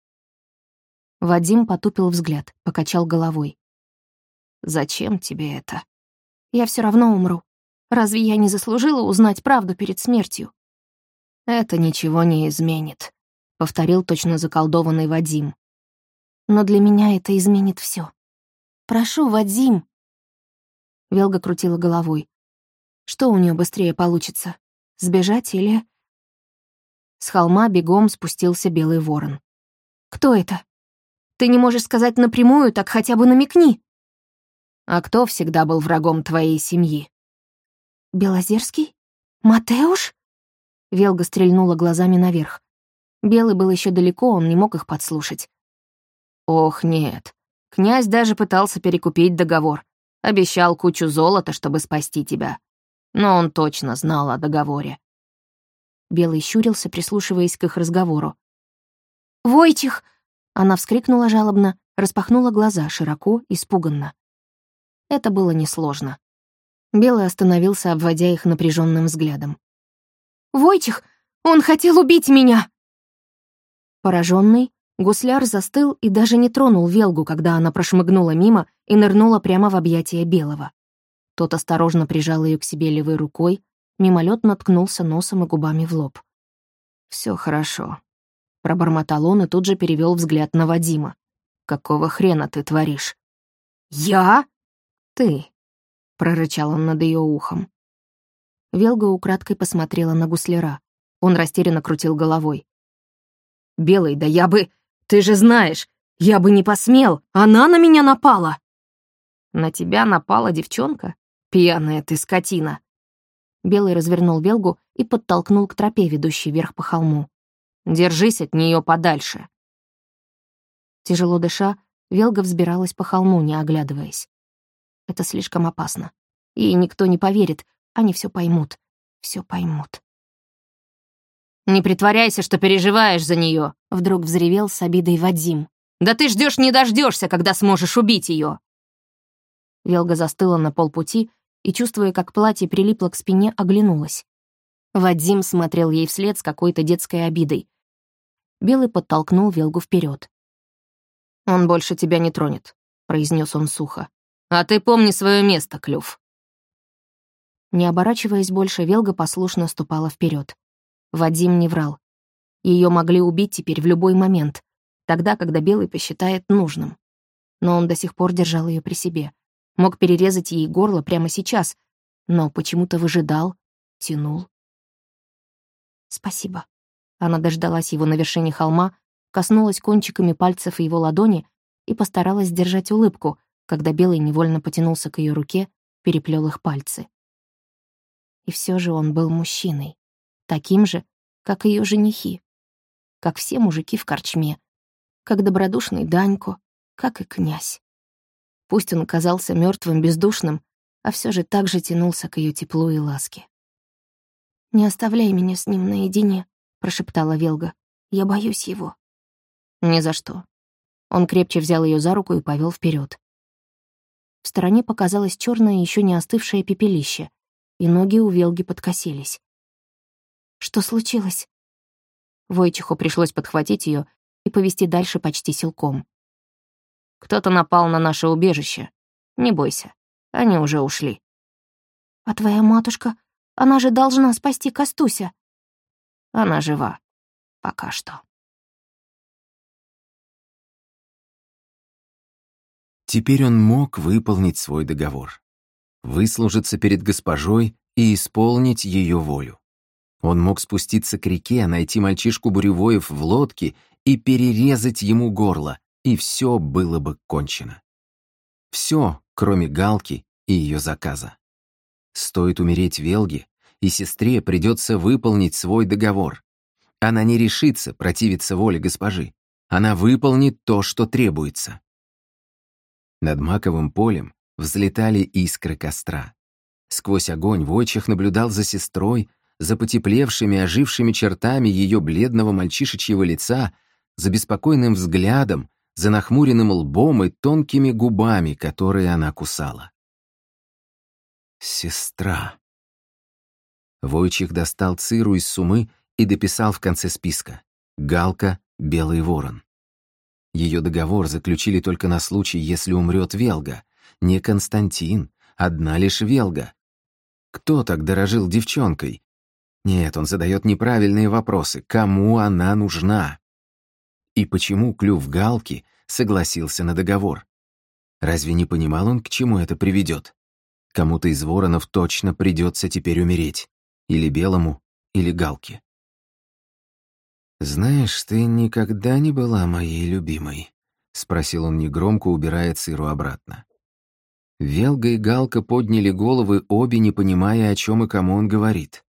Вадим потупил взгляд, покачал головой. Зачем тебе это? Я все равно умру. Разве я не заслужила узнать правду перед смертью? Это ничего не изменит, повторил точно заколдованный Вадим. Но для меня это изменит все. Прошу, Вадим. Велга крутила головой. Что у нее быстрее получится? Сбежать или... С холма бегом спустился белый ворон. «Кто это? Ты не можешь сказать напрямую, так хотя бы намекни!» А кто всегда был врагом твоей семьи?» «Белозерский? Матеуш?» Велга стрельнула глазами наверх. Белый был еще далеко, он не мог их подслушать. «Ох, нет. Князь даже пытался перекупить договор. Обещал кучу золота, чтобы спасти тебя. Но он точно знал о договоре». Белый щурился, прислушиваясь к их разговору. «Войчих!» Она вскрикнула жалобно, распахнула глаза, широко, испуганно. Это было несложно. Белый остановился, обводя их напряженным взглядом. «Войчих! Он хотел убить меня!» Пораженный, гусляр застыл и даже не тронул Велгу, когда она прошмыгнула мимо и нырнула прямо в объятия Белого. Тот осторожно прижал ее к себе левой рукой, мимолетно ткнулся носом и губами в лоб. Все хорошо», — пробормотал он и тут же перевел взгляд на Вадима. «Какого хрена ты творишь?» «Я?» ты», — прорычал он над ее ухом. Велга украдкой посмотрела на гусляра. Он растерянно крутил головой. «Белый, да я бы... Ты же знаешь, я бы не посмел! Она на меня напала!» «На тебя напала девчонка? Пьяная ты скотина!» Белый развернул Велгу и подтолкнул к тропе, ведущей вверх по холму. «Держись от нее подальше!» Тяжело дыша, Велга взбиралась по холму, не оглядываясь. Это слишком опасно. И никто не поверит, они все поймут, все поймут. «Не притворяйся, что переживаешь за нее, вдруг взревел с обидой Вадим. «Да ты ждешь не дождешься, когда сможешь убить ее. Велга застыла на полпути и, чувствуя, как платье прилипло к спине, оглянулась. Вадим смотрел ей вслед с какой-то детской обидой. Белый подтолкнул Велгу вперед. «Он больше тебя не тронет», — произнес он сухо. «А ты помни свое место, Клюв». Не оборачиваясь больше, Велга послушно ступала вперед. Вадим не врал. Ее могли убить теперь в любой момент, тогда, когда Белый посчитает нужным. Но он до сих пор держал ее при себе. Мог перерезать ей горло прямо сейчас, но почему-то выжидал, тянул. «Спасибо». Она дождалась его на вершине холма, коснулась кончиками пальцев его ладони и постаралась сдержать улыбку, когда Белый невольно потянулся к ее руке, переплел их пальцы. И все же он был мужчиной, таким же, как ее женихи, как все мужики в корчме, как добродушный Данько, как и князь. Пусть он казался мертвым, бездушным, а все же так же тянулся к ее теплу и ласке. «Не оставляй меня с ним наедине», — прошептала Велга. «Я боюсь его». «Ни за что». Он крепче взял ее за руку и повел вперед. В стороне показалось черное, еще не остывшее пепелище и ноги у Велги подкосились. «Что случилось?» Войчиху пришлось подхватить ее и повести дальше почти силком. «Кто-то напал на наше убежище. Не бойся, они уже ушли». «А твоя матушка? Она же должна спасти Костуся». «Она жива. Пока что». Теперь он мог выполнить свой договор выслужиться перед госпожой и исполнить ее волю. Он мог спуститься к реке, найти мальчишку Буревоев в лодке и перерезать ему горло, и все было бы кончено. Все, кроме Галки и ее заказа. Стоит умереть Велге, и сестре придется выполнить свой договор. Она не решится противиться воле госпожи. Она выполнит то, что требуется. Над маковым полем взлетали искры костра. Сквозь огонь Войчих наблюдал за сестрой, за потеплевшими, ожившими чертами ее бледного мальчишечьего лица, за беспокойным взглядом, за нахмуренным лбом и тонкими губами, которые она кусала. «Сестра». Войчих достал циру из сумы и дописал в конце списка «Галка, Белый ворон». Ее договор заключили только на случай, если умрет Велга, не Константин, одна лишь Велга. Кто так дорожил девчонкой? Нет, он задает неправильные вопросы. Кому она нужна? И почему клюв Галки согласился на договор? Разве не понимал он, к чему это приведет? Кому-то из воронов точно придется теперь умереть. Или Белому, или Галке. «Знаешь, ты никогда не была моей любимой», — спросил он негромко, убирая Циру обратно. Велга и Галка подняли головы, обе не понимая, о чем и кому он говорит.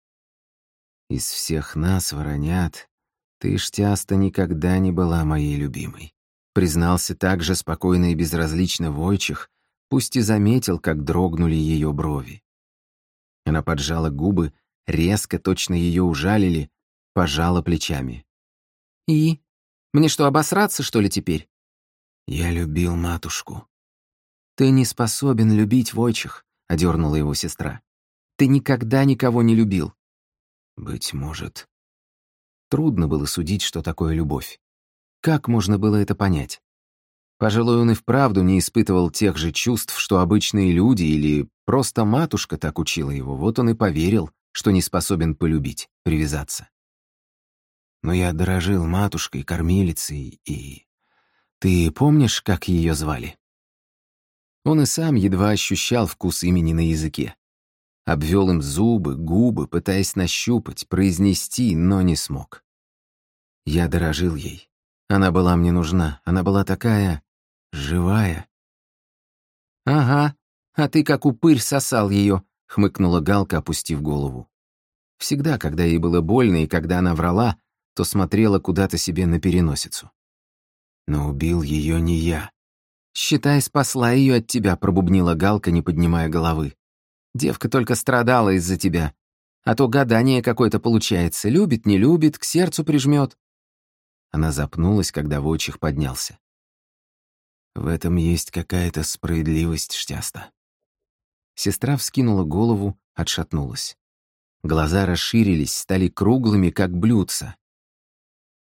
«Из всех нас, воронят, ты, Штяста, никогда не была моей любимой», признался также спокойно и безразлично Войчих, пусть и заметил, как дрогнули ее брови. Она поджала губы, резко, точно ее ужалили, пожала плечами. «И? Мне что, обосраться, что ли, теперь?» «Я любил матушку», «Ты не способен любить Войчих», — одернула его сестра. «Ты никогда никого не любил». «Быть может». Трудно было судить, что такое любовь. Как можно было это понять? Пожалуй, он и вправду не испытывал тех же чувств, что обычные люди или просто матушка так учила его, вот он и поверил, что не способен полюбить, привязаться. Но я дорожил матушкой, кормилицей и... Ты помнишь, как ее звали? Он и сам едва ощущал вкус имени на языке. Обвел им зубы, губы, пытаясь нащупать, произнести, но не смог. Я дорожил ей. Она была мне нужна. Она была такая... живая. «Ага, а ты как упырь сосал ее», — хмыкнула Галка, опустив голову. Всегда, когда ей было больно и когда она врала, то смотрела куда-то себе на переносицу. Но убил ее не я. «Считай, спасла ее от тебя», — пробубнила Галка, не поднимая головы. «Девка только страдала из-за тебя. А то гадание какое-то получается. Любит, не любит, к сердцу прижмет. Она запнулась, когда Войчих поднялся. В этом есть какая-то справедливость, Штяста. Сестра вскинула голову, отшатнулась. Глаза расширились, стали круглыми, как блюдца.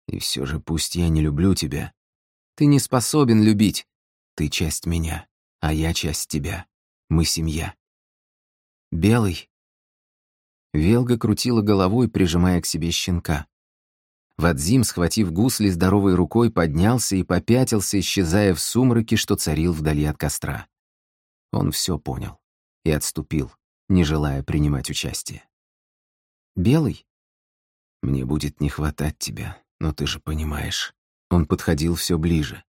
И все же пусть я не люблю тебя. Ты не способен любить. Ты часть меня, а я часть тебя. Мы семья. Белый. Велга крутила головой, прижимая к себе щенка. Вадзим, схватив гусли здоровой рукой, поднялся и попятился, исчезая в сумраке, что царил вдали от костра. Он все понял и отступил, не желая принимать участие. «Белый?» «Мне будет не хватать тебя, но ты же понимаешь». Он подходил все ближе.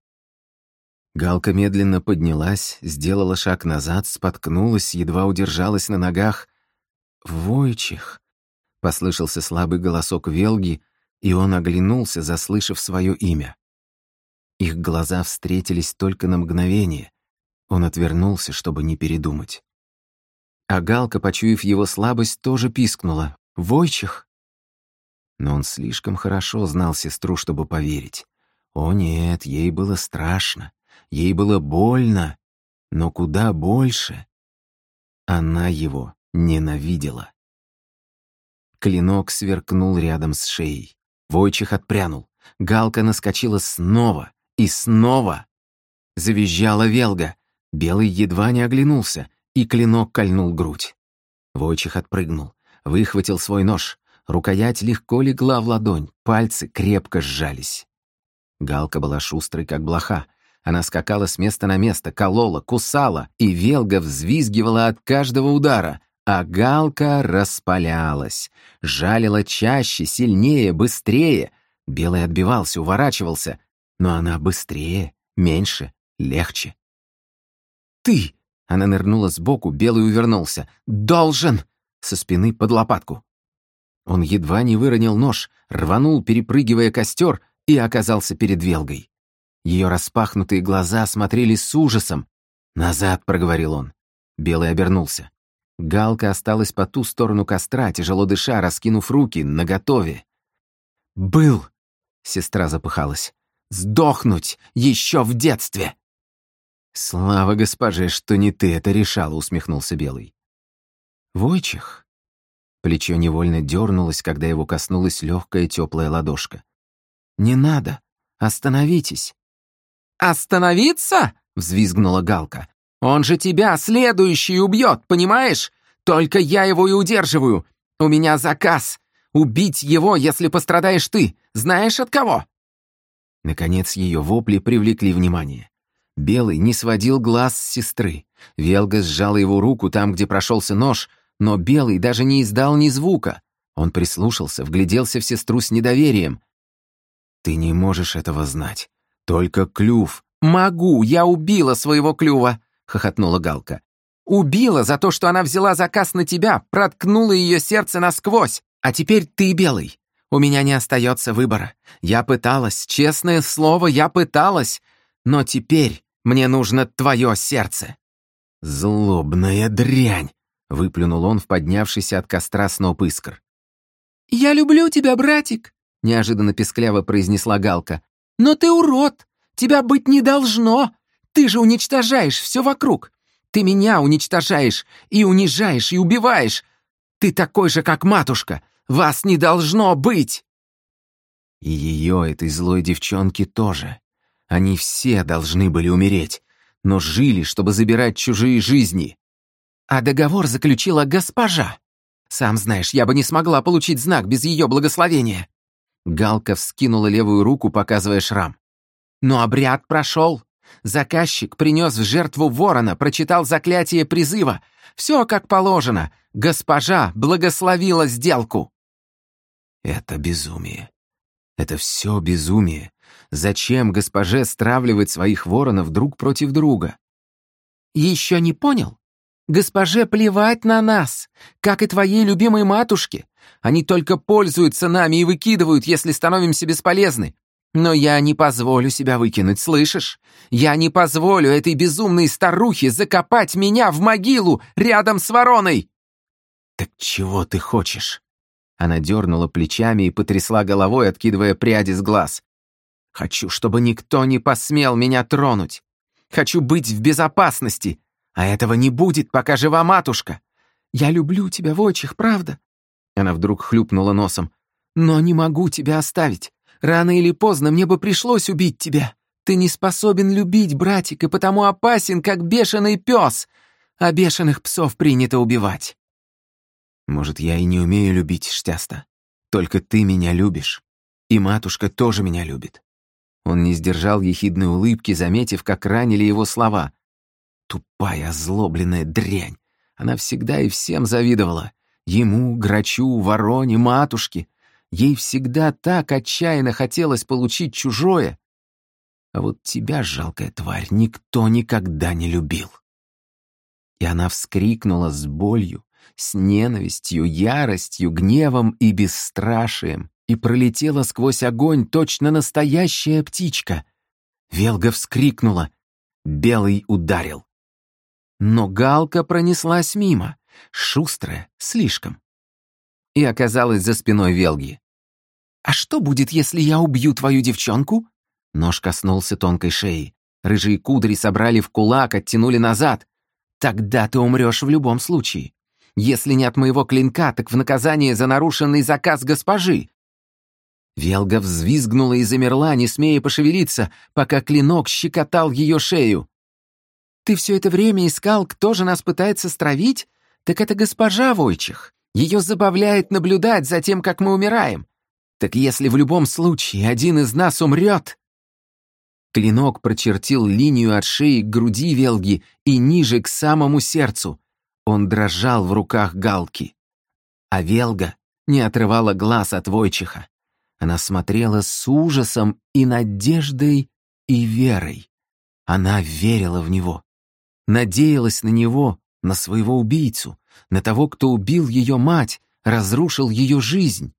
Галка медленно поднялась, сделала шаг назад, споткнулась, едва удержалась на ногах. «Войчих!» — послышался слабый голосок Велги, и он оглянулся, заслышав свое имя. Их глаза встретились только на мгновение. Он отвернулся, чтобы не передумать. А Галка, почуяв его слабость, тоже пискнула. «Войчих!» Но он слишком хорошо знал сестру, чтобы поверить. О нет, ей было страшно, ей было больно, но куда больше. Она его ненавидела. Клинок сверкнул рядом с шеей. Войчих отпрянул. Галка наскочила снова и снова. Завизжала Велга. Белый едва не оглянулся, и клинок кольнул грудь. Войчих отпрыгнул, выхватил свой нож. Рукоять легко легла в ладонь, пальцы крепко сжались. Галка была шустрой, как блоха. Она скакала с места на место, колола, кусала, и Велга взвизгивала от каждого удара, а Галка распалялась, жалила чаще, сильнее, быстрее. Белый отбивался, уворачивался, но она быстрее, меньше, легче. «Ты!» — она нырнула сбоку, Белый увернулся. «Должен!» — со спины под лопатку. Он едва не выронил нож, рванул, перепрыгивая костер, и оказался перед Велгой. Ее распахнутые глаза смотрели с ужасом. «Назад!» — проговорил он. Белый обернулся. Галка осталась по ту сторону костра, тяжело дыша, раскинув руки, наготове. «Был!» — сестра запыхалась. «Сдохнуть! Еще в детстве!» «Слава госпоже, что не ты это решала», — усмехнулся Белый. «Войчих?» Плечо невольно дернулось, когда его коснулась легкая теплая ладошка. «Не надо! Остановитесь!» «Остановиться?» — взвизгнула Галка. Он же тебя, следующий, убьет, понимаешь? Только я его и удерживаю. У меня заказ. Убить его, если пострадаешь ты. Знаешь от кого?» Наконец ее вопли привлекли внимание. Белый не сводил глаз с сестры. Велга сжала его руку там, где прошелся нож, но Белый даже не издал ни звука. Он прислушался, вгляделся в сестру с недоверием. «Ты не можешь этого знать. Только клюв». «Могу, я убила своего клюва. — хохотнула Галка. «Убила за то, что она взяла заказ на тебя, проткнула ее сердце насквозь. А теперь ты белый. У меня не остается выбора. Я пыталась, честное слово, я пыталась. Но теперь мне нужно твое сердце». «Злобная дрянь!» — выплюнул он в поднявшийся от костра сноп искр. «Я люблю тебя, братик!» — неожиданно пескляво произнесла Галка. «Но ты урод! Тебя быть не должно! Ты же уничтожаешь все вокруг. Ты меня уничтожаешь и унижаешь и убиваешь. Ты такой же, как матушка. Вас не должно быть. И ее, этой злой девчонки, тоже. Они все должны были умереть, но жили, чтобы забирать чужие жизни. А договор заключила госпожа. Сам знаешь, я бы не смогла получить знак без ее благословения. Галка вскинула левую руку, показывая шрам. Но обряд прошел. Заказчик принес в жертву ворона, прочитал заклятие призыва. Все как положено. Госпожа благословила сделку. Это безумие. Это все безумие. Зачем госпоже стравливать своих воронов друг против друга? Еще не понял? Госпоже плевать на нас, как и твоей любимой матушке. Они только пользуются нами и выкидывают, если становимся бесполезны. Но я не позволю себя выкинуть, слышишь? Я не позволю этой безумной старухе закопать меня в могилу рядом с вороной!» «Так чего ты хочешь?» Она дернула плечами и потрясла головой, откидывая пряди с глаз. «Хочу, чтобы никто не посмел меня тронуть. Хочу быть в безопасности, а этого не будет, пока жива матушка. Я люблю тебя, Войчих, правда?» Она вдруг хлюпнула носом. «Но не могу тебя оставить. Рано или поздно мне бы пришлось убить тебя. Ты не способен любить, братик, и потому опасен, как бешеный пес. А бешеных псов принято убивать. Может, я и не умею любить, Штяста. Только ты меня любишь. И матушка тоже меня любит. Он не сдержал ехидной улыбки, заметив, как ранили его слова. Тупая, озлобленная дрянь. Она всегда и всем завидовала. Ему, грачу, вороне, матушке. Ей всегда так отчаянно хотелось получить чужое. А вот тебя, жалкая тварь, никто никогда не любил. И она вскрикнула с болью, с ненавистью, яростью, гневом и бесстрашием, и пролетела сквозь огонь точно настоящая птичка. Велга вскрикнула. Белый ударил. Но галка пронеслась мимо, шустрая, слишком и оказалась за спиной Велги. «А что будет, если я убью твою девчонку?» Нож коснулся тонкой шеи. Рыжие кудри собрали в кулак, оттянули назад. «Тогда ты умрешь в любом случае. Если не от моего клинка, так в наказание за нарушенный заказ госпожи». Велга взвизгнула и замерла, не смея пошевелиться, пока клинок щекотал ее шею. «Ты все это время искал, кто же нас пытается стравить? Так это госпожа Войчих. Ее забавляет наблюдать за тем, как мы умираем. Так если в любом случае один из нас умрет...» Клинок прочертил линию от шеи к груди Велги и ниже к самому сердцу. Он дрожал в руках Галки. А Велга не отрывала глаз от Войчиха. Она смотрела с ужасом и надеждой и верой. Она верила в него. Надеялась на него, на своего убийцу, на того, кто убил ее мать, разрушил ее жизнь.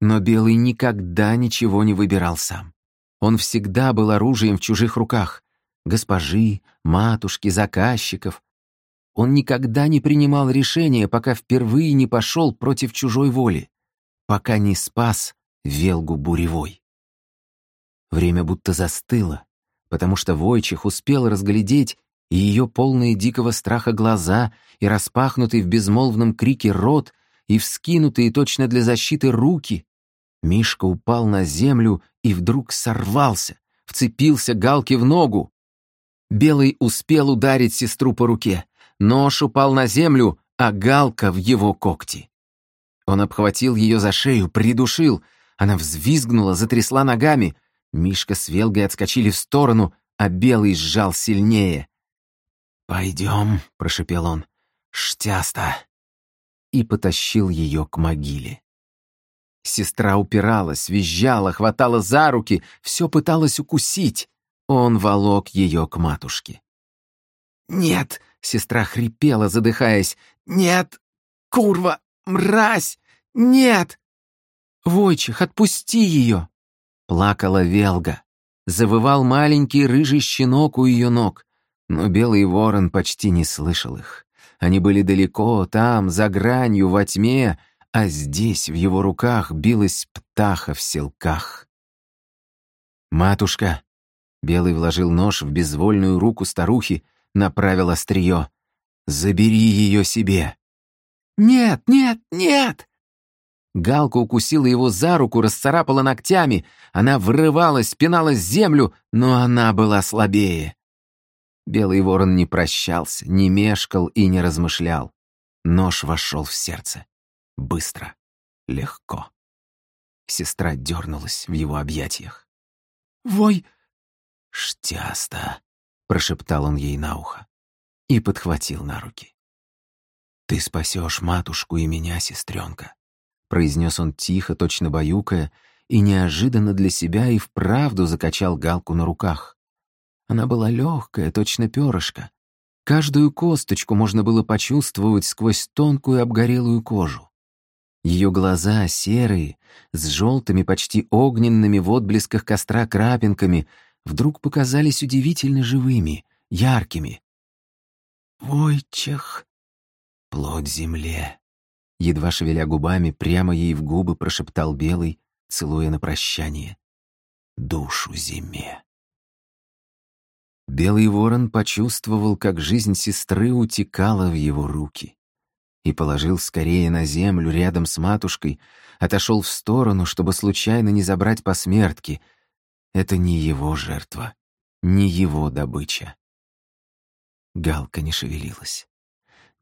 Но Белый никогда ничего не выбирал сам. Он всегда был оружием в чужих руках. Госпожи, матушки, заказчиков. Он никогда не принимал решения, пока впервые не пошел против чужой воли, пока не спас Велгу Буревой. Время будто застыло, потому что Войчих успел разглядеть и ее полные дикого страха глаза, и распахнутый в безмолвном крике рот, и вскинутые точно для защиты руки. Мишка упал на землю и вдруг сорвался, вцепился Галке в ногу. Белый успел ударить сестру по руке. Нож упал на землю, а Галка в его когти. Он обхватил ее за шею, придушил. Она взвизгнула, затрясла ногами. Мишка с Велгой отскочили в сторону, а Белый сжал сильнее. «Пойдем», — прошепел он, — «штяста», и потащил ее к могиле. Сестра упиралась, визжала, хватала за руки, все пыталась укусить. Он волок ее к матушке. «Нет!» — сестра хрипела, задыхаясь. «Нет! Курва! Мразь! Нет!» «Войчих, отпусти ее!» Плакала Велга. Завывал маленький рыжий щенок у ее ног. Но белый ворон почти не слышал их. Они были далеко, там, за гранью, во тьме, а здесь, в его руках, билась птаха в селках. «Матушка!» Белый вложил нож в безвольную руку старухи, направил острие. «Забери ее себе!» «Нет, нет, нет!» Галка укусила его за руку, расцарапала ногтями. Она врывалась, пиналась землю, но она была слабее. Белый ворон не прощался, не мешкал и не размышлял. Нож вошел в сердце. Быстро, легко. Сестра дернулась в его объятиях. «Вой! «Штяста», — прошептал он ей на ухо и подхватил на руки. «Ты спасешь матушку и меня, сестренка», — произнес он тихо, точно баюкая, и неожиданно для себя и вправду закачал галку на руках. Она была легкая, точно перышко. Каждую косточку можно было почувствовать сквозь тонкую обгорелую кожу. Ее глаза серые, с желтыми, почти огненными в отблесках костра крапинками, вдруг показались удивительно живыми, яркими. «Войчех, плоть земле», едва шевеля губами, прямо ей в губы прошептал Белый, целуя на прощание. «Душу зиме». Белый ворон почувствовал, как жизнь сестры утекала в его руки и положил скорее на землю рядом с матушкой, отошел в сторону, чтобы случайно не забрать посмертки. Это не его жертва, не его добыча. Галка не шевелилась.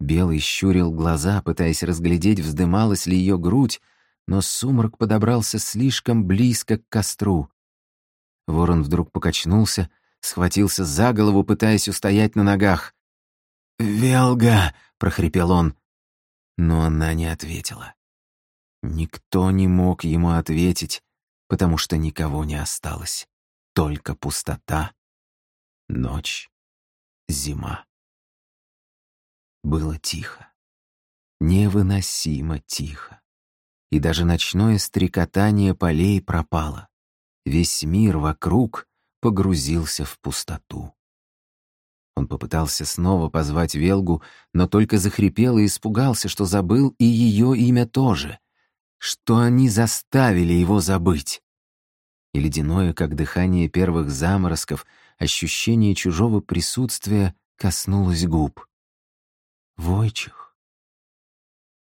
Белый щурил глаза, пытаясь разглядеть, вздымалась ли ее грудь, но сумрак подобрался слишком близко к костру. Ворон вдруг покачнулся, схватился за голову, пытаясь устоять на ногах. «Велга!» — прохрипел он. Но она не ответила. Никто не мог ему ответить, потому что никого не осталось. Только пустота, ночь, зима. Было тихо. Невыносимо тихо. И даже ночное стрекотание полей пропало. Весь мир вокруг погрузился в пустоту. Он попытался снова позвать Велгу, но только захрипел и испугался, что забыл и ее имя тоже, что они заставили его забыть. И ледяное, как дыхание первых заморозков, ощущение чужого присутствия коснулось губ. Войчих.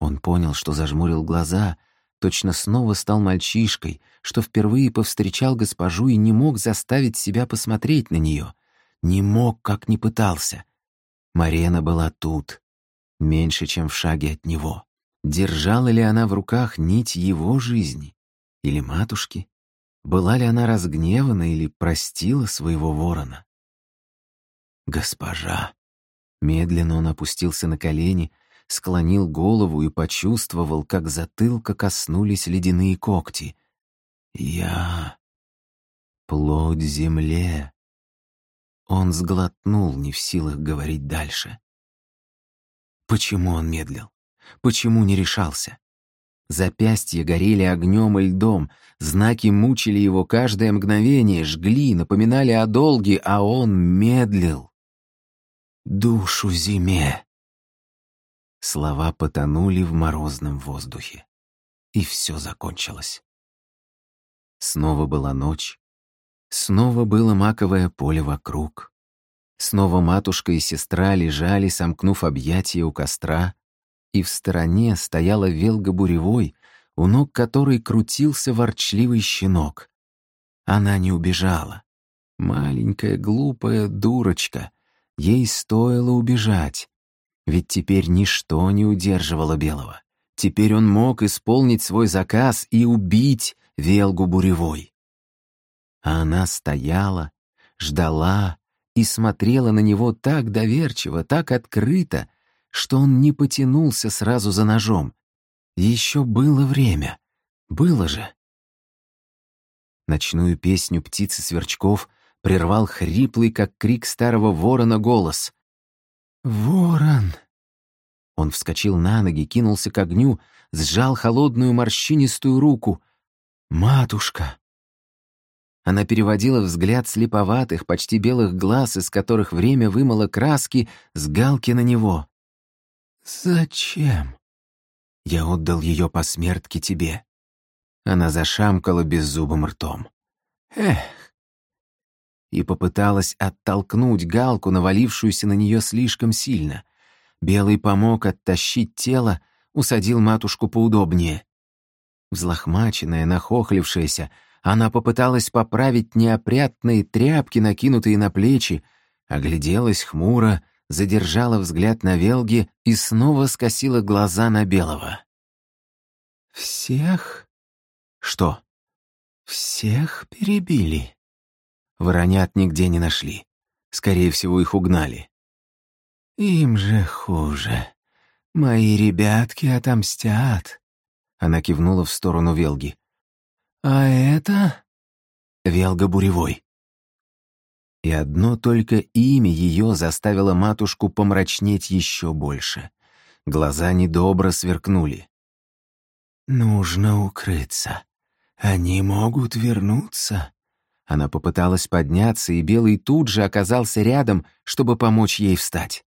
Он понял, что зажмурил глаза, точно снова стал мальчишкой, что впервые повстречал госпожу и не мог заставить себя посмотреть на нее. Не мог, как ни пытался. Марена была тут, меньше, чем в шаге от него. Держала ли она в руках нить его жизни? Или матушки? Была ли она разгневана или простила своего ворона? «Госпожа!» Медленно он опустился на колени, склонил голову и почувствовал, как затылка коснулись ледяные когти. «Я... плоть земле». Он сглотнул, не в силах говорить дальше. Почему он медлил? Почему не решался? Запястья горели огнем и льдом, знаки мучили его каждое мгновение, жгли, напоминали о долге, а он медлил душу зиме!» Слова потонули в морозном воздухе, и все закончилось. Снова была ночь, снова было маковое поле вокруг. Снова матушка и сестра лежали, сомкнув объятия у костра, и в стороне стояла велга буревой, у ног которой крутился ворчливый щенок. Она не убежала. Маленькая глупая дурочка — Ей стоило убежать. Ведь теперь ничто не удерживало Белого. Теперь он мог исполнить свой заказ и убить Велгу Буревой. А она стояла, ждала и смотрела на него так доверчиво, так открыто, что он не потянулся сразу за ножом. Еще было время. Было же. Ночную песню птицы сверчков — прервал хриплый, как крик старого ворона, голос. «Ворон!» Он вскочил на ноги, кинулся к огню, сжал холодную морщинистую руку. «Матушка!» Она переводила взгляд слеповатых, почти белых глаз, из которых время вымыло краски, с галки на него. «Зачем?» «Я отдал ее по смертке тебе». Она зашамкала беззубым ртом. «Эх, и попыталась оттолкнуть галку, навалившуюся на нее слишком сильно. Белый помог оттащить тело, усадил матушку поудобнее. Взлохмаченная, нахохлившаяся, она попыталась поправить неопрятные тряпки, накинутые на плечи, огляделась хмуро, задержала взгляд на Велги и снова скосила глаза на Белого. «Всех?» «Что?» «Всех перебили?» Воронят нигде не нашли. Скорее всего, их угнали. «Им же хуже. Мои ребятки отомстят», — она кивнула в сторону Велги. «А это...» Велга Буревой. И одно только имя ее заставило матушку помрачнеть еще больше. Глаза недобро сверкнули. «Нужно укрыться. Они могут вернуться». Она попыталась подняться, и Белый тут же оказался рядом, чтобы помочь ей встать.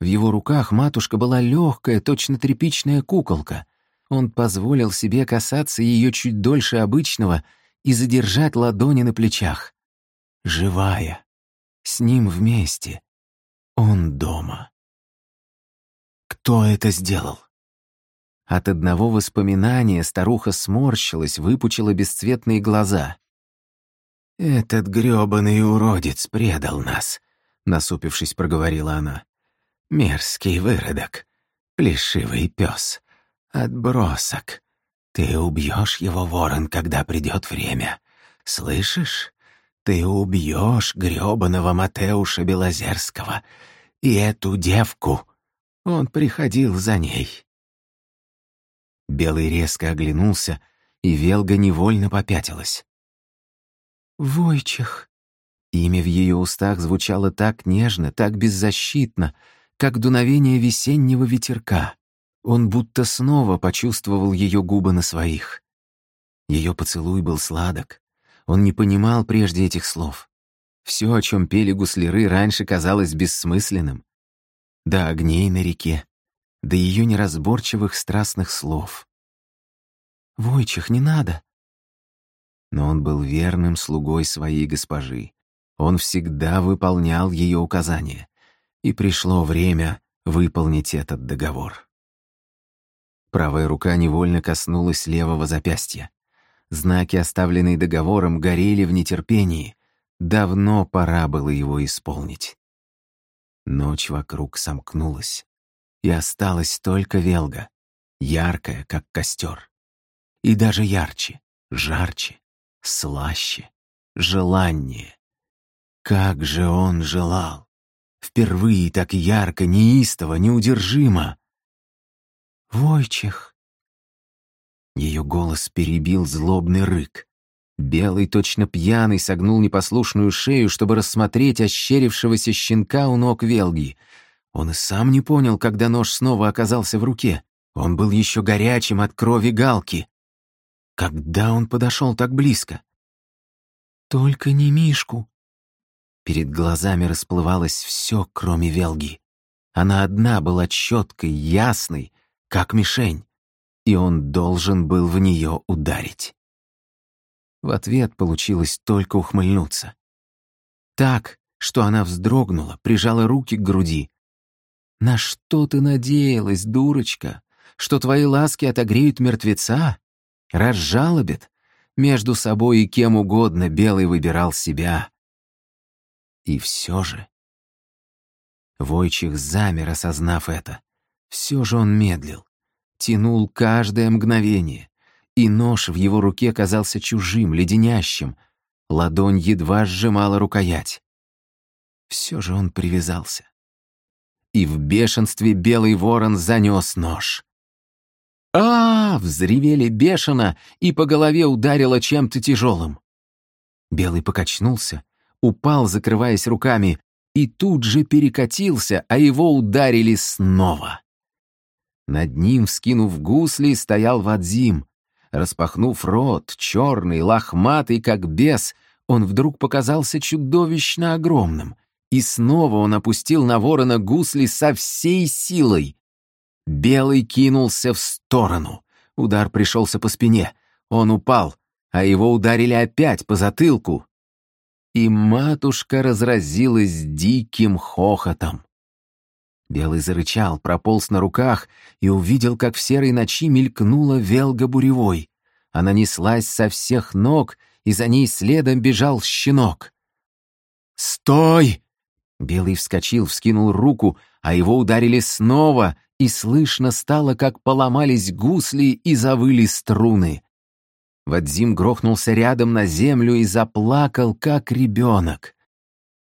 В его руках матушка была легкая, точно тряпичная куколка. Он позволил себе касаться ее чуть дольше обычного и задержать ладони на плечах живая, с ним вместе. Он дома. Кто это сделал? От одного воспоминания старуха сморщилась, выпучила бесцветные глаза. «Этот грёбаный уродец предал нас», — насупившись, проговорила она. «Мерзкий выродок, плешивый пес, отбросок. Ты убьешь его, ворон, когда придет время. Слышишь? Ты убьешь грёбаного Матеуша Белозерского и эту девку. Он приходил за ней. Белый резко оглянулся, и Велга невольно попятилась. «Войчих». Имя в ее устах звучало так нежно, так беззащитно, как дуновение весеннего ветерка. Он будто снова почувствовал ее губы на своих. Ее поцелуй был сладок, он не понимал прежде этих слов. Все, о чем пели гусляры, раньше казалось бессмысленным. До огней на реке, до ее неразборчивых страстных слов. «Войчих, не надо!» Но он был верным слугой своей госпожи. Он всегда выполнял ее указания. И пришло время выполнить этот договор. Правая рука невольно коснулась левого запястья. Знаки, оставленные договором, горели в нетерпении. Давно пора было его исполнить. Ночь вокруг сомкнулась, и осталась только Велга, яркая, как костер. И даже ярче, жарче, слаще, желаннее. Как же он желал! Впервые так ярко, неистово, неудержимо. «Войчих!» Ее голос перебил злобный рык. Белый, точно пьяный, согнул непослушную шею, чтобы рассмотреть ощерившегося щенка у ног Велги. Он и сам не понял, когда нож снова оказался в руке. Он был еще горячим от крови галки. Когда он подошел так близко? Только не Мишку. Перед глазами расплывалось все, кроме Велги. Она одна была четкой, ясной, как мишень и он должен был в нее ударить. В ответ получилось только ухмыльнуться. Так, что она вздрогнула, прижала руки к груди. «На что ты надеялась, дурочка? Что твои ласки отогреют мертвеца? Разжалобят? Между собой и кем угодно Белый выбирал себя. И все же... Войчих замер, осознав это. Все же он медлил тянул каждое мгновение, и нож в его руке казался чужим, леденящим. Ладонь едва сжимала рукоять. Все же он привязался. И в бешенстве белый ворон занес нож. А, взревели бешено, и по голове ударило чем-то тяжелым. Белый покачнулся, упал, закрываясь руками, и тут же перекатился, а его ударили снова. Над ним, скинув гусли, стоял Вадзим. Распахнув рот, черный, лохматый, как бес, он вдруг показался чудовищно огромным. И снова он опустил на ворона гусли со всей силой. Белый кинулся в сторону. Удар пришелся по спине. Он упал, а его ударили опять по затылку. И матушка разразилась диким хохотом. Белый зарычал, прополз на руках и увидел, как в серой ночи мелькнула велга буревой. Она неслась со всех ног, и за ней следом бежал щенок. «Стой!» Белый вскочил, вскинул руку, а его ударили снова, и слышно стало, как поломались гусли и завыли струны. Вадзим грохнулся рядом на землю и заплакал, как ребенок.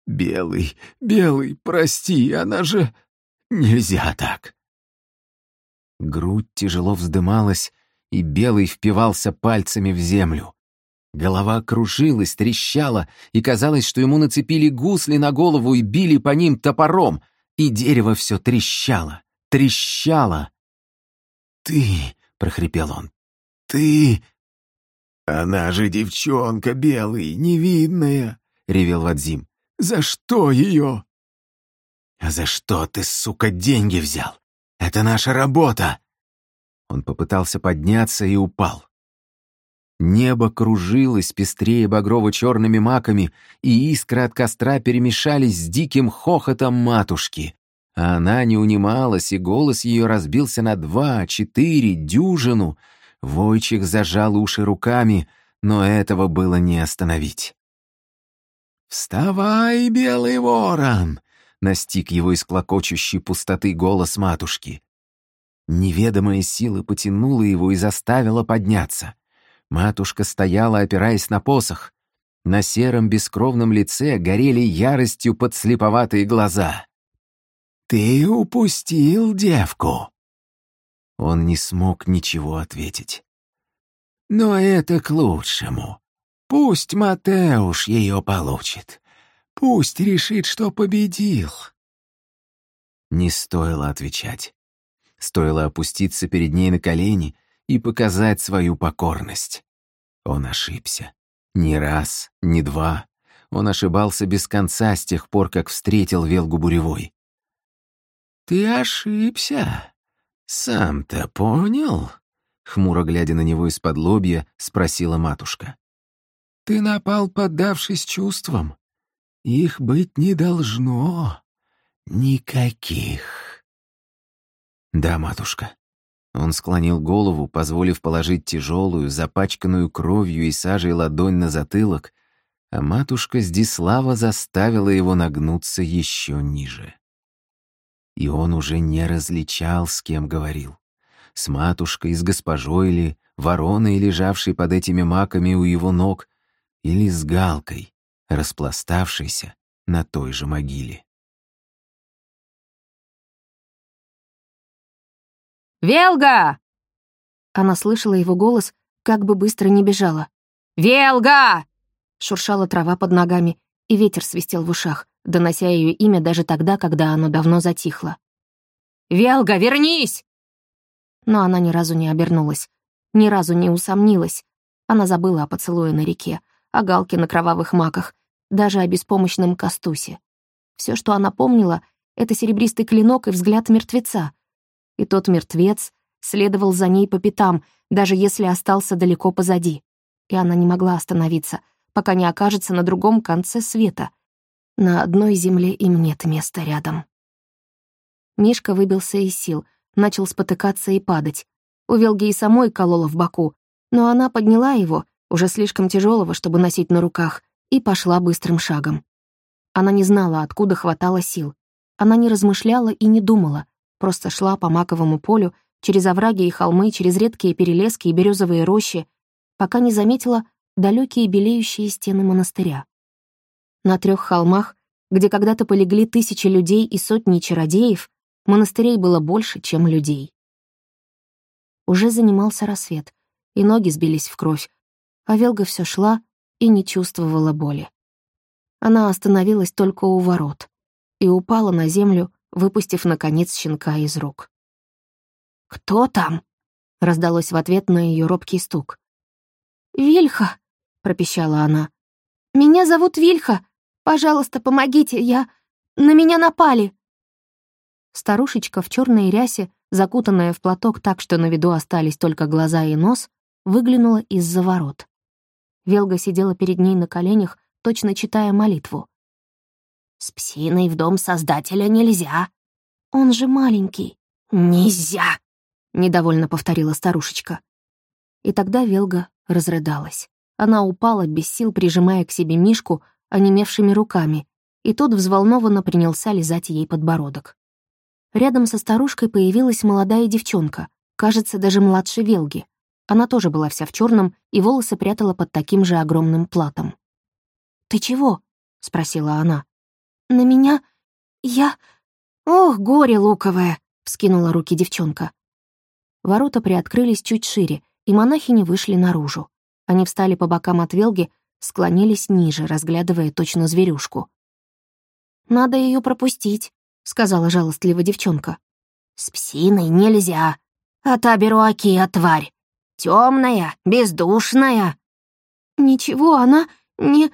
«Белый, Белый, прости, она же... Нельзя так!» Грудь тяжело вздымалась, и Белый впивался пальцами в землю. Голова кружилась, трещала, и казалось, что ему нацепили гусли на голову и били по ним топором, и дерево все трещало, трещало. «Ты!» — прохрипел он. «Ты!» «Она же девчонка белый, невидная!» — ревел Вадзим. «За что ее?» «А за что ты, сука, деньги взял? Это наша работа!» Он попытался подняться и упал. Небо кружилось пестрее багрово-черными маками, и искры от костра перемешались с диким хохотом матушки. А она не унималась, и голос ее разбился на два, четыре, дюжину. Войчих зажал уши руками, но этого было не остановить. «Вставай, белый ворон!» — настиг его из клокочущей пустоты голос матушки. Неведомая сила потянула его и заставила подняться. Матушка стояла, опираясь на посох. На сером бескровном лице горели яростью подслеповатые глаза. «Ты упустил девку!» Он не смог ничего ответить. «Но это к лучшему. Пусть Матеуш ее получит. Пусть решит, что победил». Не стоило отвечать. Стоило опуститься перед ней на колени и показать свою покорность. Он ошибся. Ни раз, ни два. Он ошибался без конца с тех пор, как встретил Велгу Буревой. «Ты ошибся? Сам-то понял?» Хмуро глядя на него из-под лобья, спросила матушка. «Ты напал, поддавшись чувствам. Их быть не должно. Никаких». «Да, матушка». Он склонил голову, позволив положить тяжелую, запачканную кровью и сажей ладонь на затылок, а матушка Здислава заставила его нагнуться еще ниже. И он уже не различал, с кем говорил. С матушкой, с госпожой ли, вороной, лежавшей под этими маками у его ног, или с галкой, распластавшейся на той же могиле. «Велга!» Она слышала его голос, как бы быстро не бежала. «Велга!» Шуршала трава под ногами, и ветер свистел в ушах, донося ее имя даже тогда, когда оно давно затихло. «Велга, вернись!» Но она ни разу не обернулась, ни разу не усомнилась. Она забыла о поцелуе на реке, о галке на кровавых маках, даже о беспомощном Кастусе. Все, что она помнила, — это серебристый клинок и взгляд мертвеца, и тот мертвец следовал за ней по пятам, даже если остался далеко позади. И она не могла остановиться, пока не окажется на другом конце света. На одной земле им нет места рядом. Мишка выбился из сил, начал спотыкаться и падать. У Велги и самой колола в боку, но она подняла его, уже слишком тяжелого, чтобы носить на руках, и пошла быстрым шагом. Она не знала, откуда хватало сил. Она не размышляла и не думала, Просто шла по маковому полю, через овраги и холмы, через редкие перелески и березовые рощи, пока не заметила далекие белеющие стены монастыря. На трех холмах, где когда-то полегли тысячи людей и сотни чародеев, монастырей было больше, чем людей. Уже занимался рассвет, и ноги сбились в кровь, а Велга все шла и не чувствовала боли. Она остановилась только у ворот и упала на землю, выпустив, наконец, щенка из рук. «Кто там?» — раздалось в ответ на ее робкий стук. «Вильха!» — пропищала она. «Меня зовут Вильха. Пожалуйста, помогите, я... На меня напали!» Старушечка в черной рясе, закутанная в платок так, что на виду остались только глаза и нос, выглянула из-за ворот. Велга сидела перед ней на коленях, точно читая молитву. С псиной в дом Создателя нельзя. Он же маленький. Нельзя, недовольно повторила старушечка. И тогда Велга разрыдалась. Она упала без сил, прижимая к себе Мишку онемевшими руками, и тот взволнованно принялся лизать ей подбородок. Рядом со старушкой появилась молодая девчонка, кажется, даже младше Велги. Она тоже была вся в черном и волосы прятала под таким же огромным платом. «Ты чего?» — спросила она. «На меня? Я... Ох, горе луковое!» — вскинула руки девчонка. Ворота приоткрылись чуть шире, и монахини вышли наружу. Они встали по бокам от Велги, склонились ниже, разглядывая точно зверюшку. «Надо ее пропустить», — сказала жалостливо девчонка. «С псиной нельзя, а та беруакия тварь. Темная, бездушная». «Ничего, она не...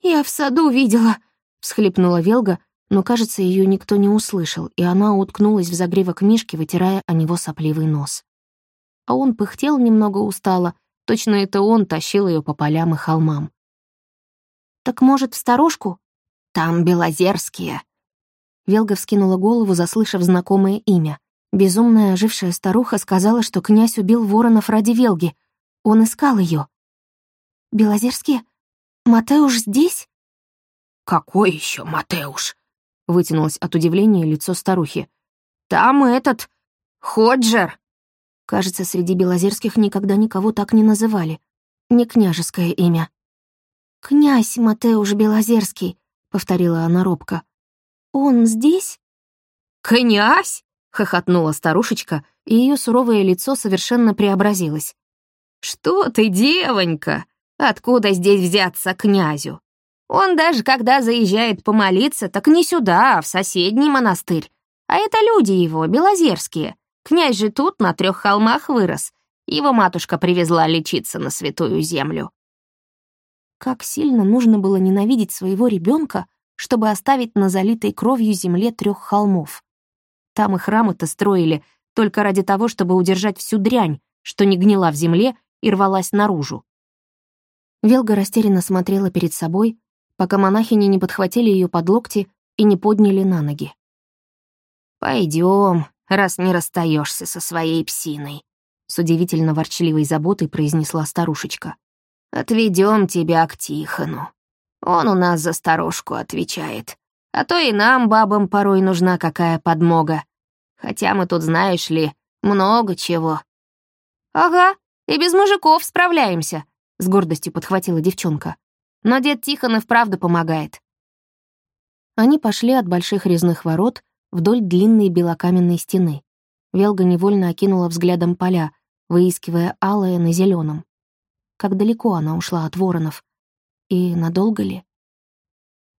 Я в саду видела», — всхлипнула Велга, но, кажется, ее никто не услышал, и она уткнулась в загривок Мишки, вытирая о него сопливый нос. А он пыхтел немного устало, точно это он тащил ее по полям и холмам. «Так, может, в сторожку?» «Там Белозерские». Велга вскинула голову, заслышав знакомое имя. Безумная ожившая старуха сказала, что князь убил воронов ради Велги. Он искал ее. «Белозерские? Матеуш здесь?» «Какой еще Матеуш?» — вытянулось от удивления лицо старухи. «Там этот... Ходжер!» Кажется, среди белозерских никогда никого так не называли. Не княжеское имя. «Князь Матеуш Белозерский», — повторила она робко. «Он здесь?» «Князь?» — хохотнула старушечка, и ее суровое лицо совершенно преобразилось. «Что ты, девонька? Откуда здесь взяться князю? Он даже когда заезжает помолиться, так не сюда, а в соседний монастырь. А это люди его, белозерские. Князь же тут, на трех холмах, вырос. Его матушка привезла лечиться на святую землю. Как сильно нужно было ненавидеть своего ребенка, чтобы оставить на залитой кровью земле трех холмов. Там и храмы-то строили только ради того, чтобы удержать всю дрянь, что не гнила в земле и рвалась наружу. Велга растерянно смотрела перед собой, пока монахини не подхватили ее под локти и не подняли на ноги. Пойдем, раз не расстаешься со своей псиной», — с удивительно ворчливой заботой произнесла старушечка. «Отведем тебя к Тихону. Он у нас за старушку отвечает. А то и нам, бабам, порой нужна какая подмога. Хотя мы тут, знаешь ли, много чего». «Ага, и без мужиков справляемся», — с гордостью подхватила девчонка. «Но дед Тихон и вправду помогает». Они пошли от больших резных ворот вдоль длинной белокаменной стены. Велга невольно окинула взглядом поля, выискивая алое на зеленом. Как далеко она ушла от воронов? И надолго ли?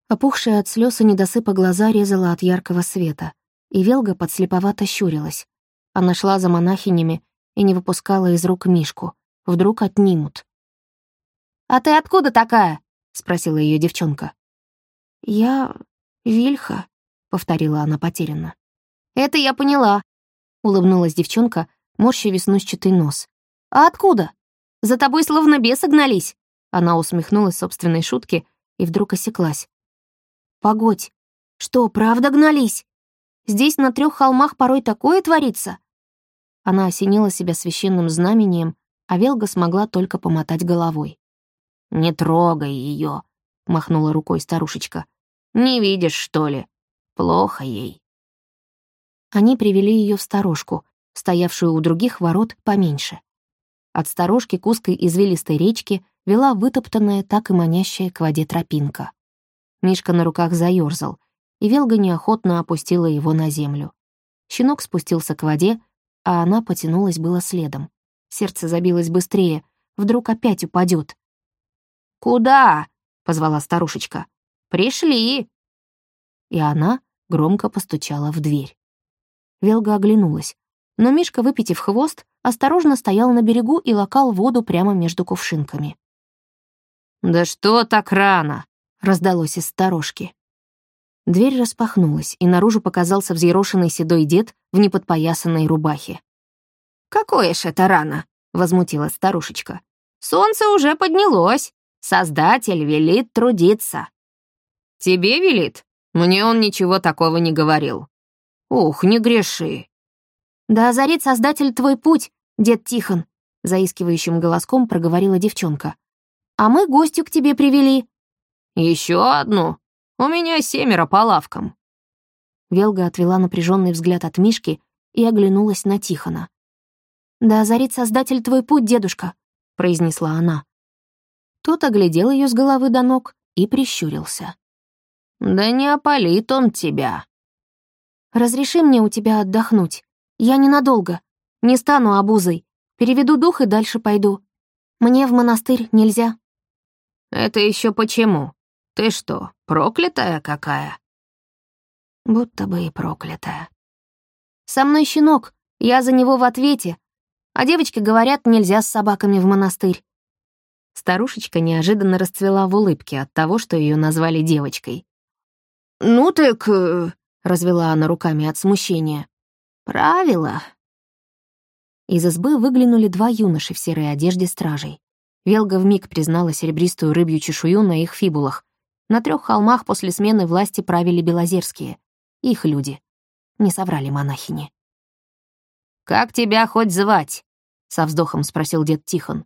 Опухшая от слез и недосыпа глаза резала от яркого света, и Велга подслеповато щурилась. Она шла за монахинями и не выпускала из рук Мишку. Вдруг отнимут. «А ты откуда такая?» — спросила ее девчонка. «Я... Вильха», повторила она потерянно. «Это я поняла», — улыбнулась девчонка, морща веснущатый нос. «А откуда? За тобой словно бесы гнались». Она усмехнулась собственной шутке и вдруг осеклась. «Погодь, что, правда гнались? Здесь на трех холмах порой такое творится?» Она осенила себя священным знамением, а Велга смогла только помотать головой. «Не трогай ее, махнула рукой старушечка. «Не видишь, что ли? Плохо ей. Они привели ее в сторожку, стоявшую у других ворот поменьше. От сторожки к узкой извилистой речке вела вытоптанная, так и манящая к воде тропинка. Мишка на руках заёрзал, и Велга неохотно опустила его на землю. Щенок спустился к воде, а она потянулась было следом. Сердце забилось быстрее, вдруг опять упадет. «Куда?» — позвала старушечка. «Пришли!» и она громко постучала в дверь. Велга оглянулась, но Мишка, выпитив хвост, осторожно стоял на берегу и лакал воду прямо между кувшинками. «Да что так рано?» — раздалось из сторожки. Дверь распахнулась, и наружу показался взъерошенный седой дед в неподпоясанной рубахе. «Какое ж это рано?» — возмутилась старушечка. «Солнце уже поднялось. Создатель велит трудиться». «Тебе велит?» Мне он ничего такого не говорил. Ух, не греши. Да озарит Создатель твой путь, дед Тихон, заискивающим голоском проговорила девчонка. А мы гостю к тебе привели. Еще одну? У меня семеро по лавкам. Велга отвела напряженный взгляд от Мишки и оглянулась на Тихона. «Да озарит Создатель твой путь, дедушка», — произнесла она. Тот оглядел ее с головы до ног и прищурился. «Да не опалит он тебя». «Разреши мне у тебя отдохнуть. Я ненадолго. Не стану обузой. Переведу дух и дальше пойду. Мне в монастырь нельзя». «Это еще почему? Ты что, проклятая какая?» Будто бы и проклятая. «Со мной щенок, я за него в ответе. А девочки говорят, нельзя с собаками в монастырь. Старушечка неожиданно расцвела в улыбке от того, что ее назвали девочкой. «Ну так...» э, — развела она руками от смущения. «Правила». Из избы выглянули два юноши в серой одежде стражей. Велга вмиг признала серебристую рыбью чешую на их фибулах. На трех холмах после смены власти правили Белозерские. Их люди. Не соврали монахини. «Как тебя хоть звать?» — со вздохом спросил дед Тихон.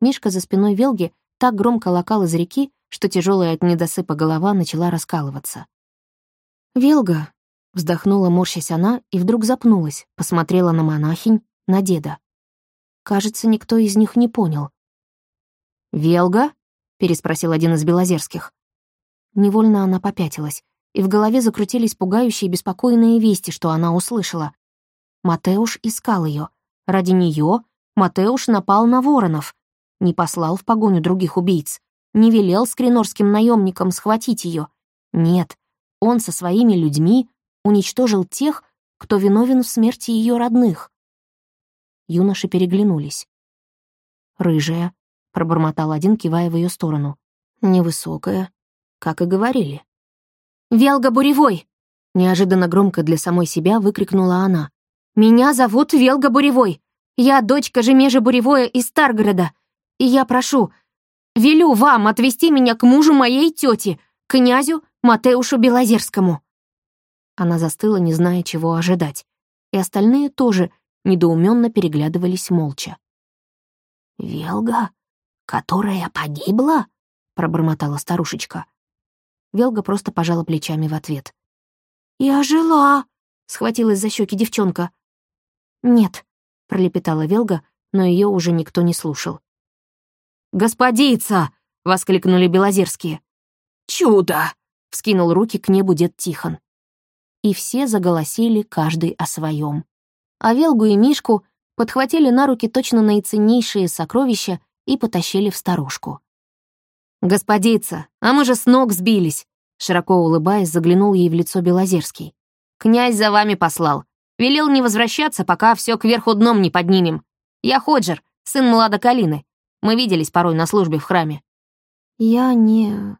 Мишка за спиной Велги так громко локал из реки, что тяжелая от недосыпа голова начала раскалываться. «Велга», — вздохнула, морщась она, и вдруг запнулась, посмотрела на монахинь, на деда. Кажется, никто из них не понял. «Велга?» — переспросил один из белозерских. Невольно она попятилась, и в голове закрутились пугающие беспокойные вести, что она услышала. Матеуш искал ее. Ради нее Матеуш напал на воронов не послал в погоню других убийц, не велел скринорским наемникам схватить ее. Нет, он со своими людьми уничтожил тех, кто виновен в смерти ее родных. Юноши переглянулись. «Рыжая», — пробормотал один, кивая в ее сторону. «Невысокая», как и говорили. «Велга Буревой!» — неожиданно громко для самой себя выкрикнула она. «Меня зовут Велга Буревой! Я дочка Жемежа Буревоя из Старгорода и я прошу, велю вам отвести меня к мужу моей тети, князю Матеушу Белозерскому». Она застыла, не зная, чего ожидать, и остальные тоже недоуменно переглядывались молча. «Велга, которая погибла?» — пробормотала старушечка. Велга просто пожала плечами в ответ. «Я жила!» — схватилась за щеки девчонка. «Нет», — пролепетала Велга, но ее уже никто не слушал. «Господица!» — воскликнули Белозерские. «Чудо!» — вскинул руки к небу дед Тихон. И все заголосили, каждый о своем. А Велгу и Мишку подхватили на руки точно наиценнейшие сокровища и потащили в сторожку. «Господица, а мы же с ног сбились!» Широко улыбаясь, заглянул ей в лицо Белозерский. «Князь за вами послал. Велел не возвращаться, пока все кверху дном не поднимем. Я Ходжер, сын Млада. Мы виделись порой на службе в храме». «Я не...»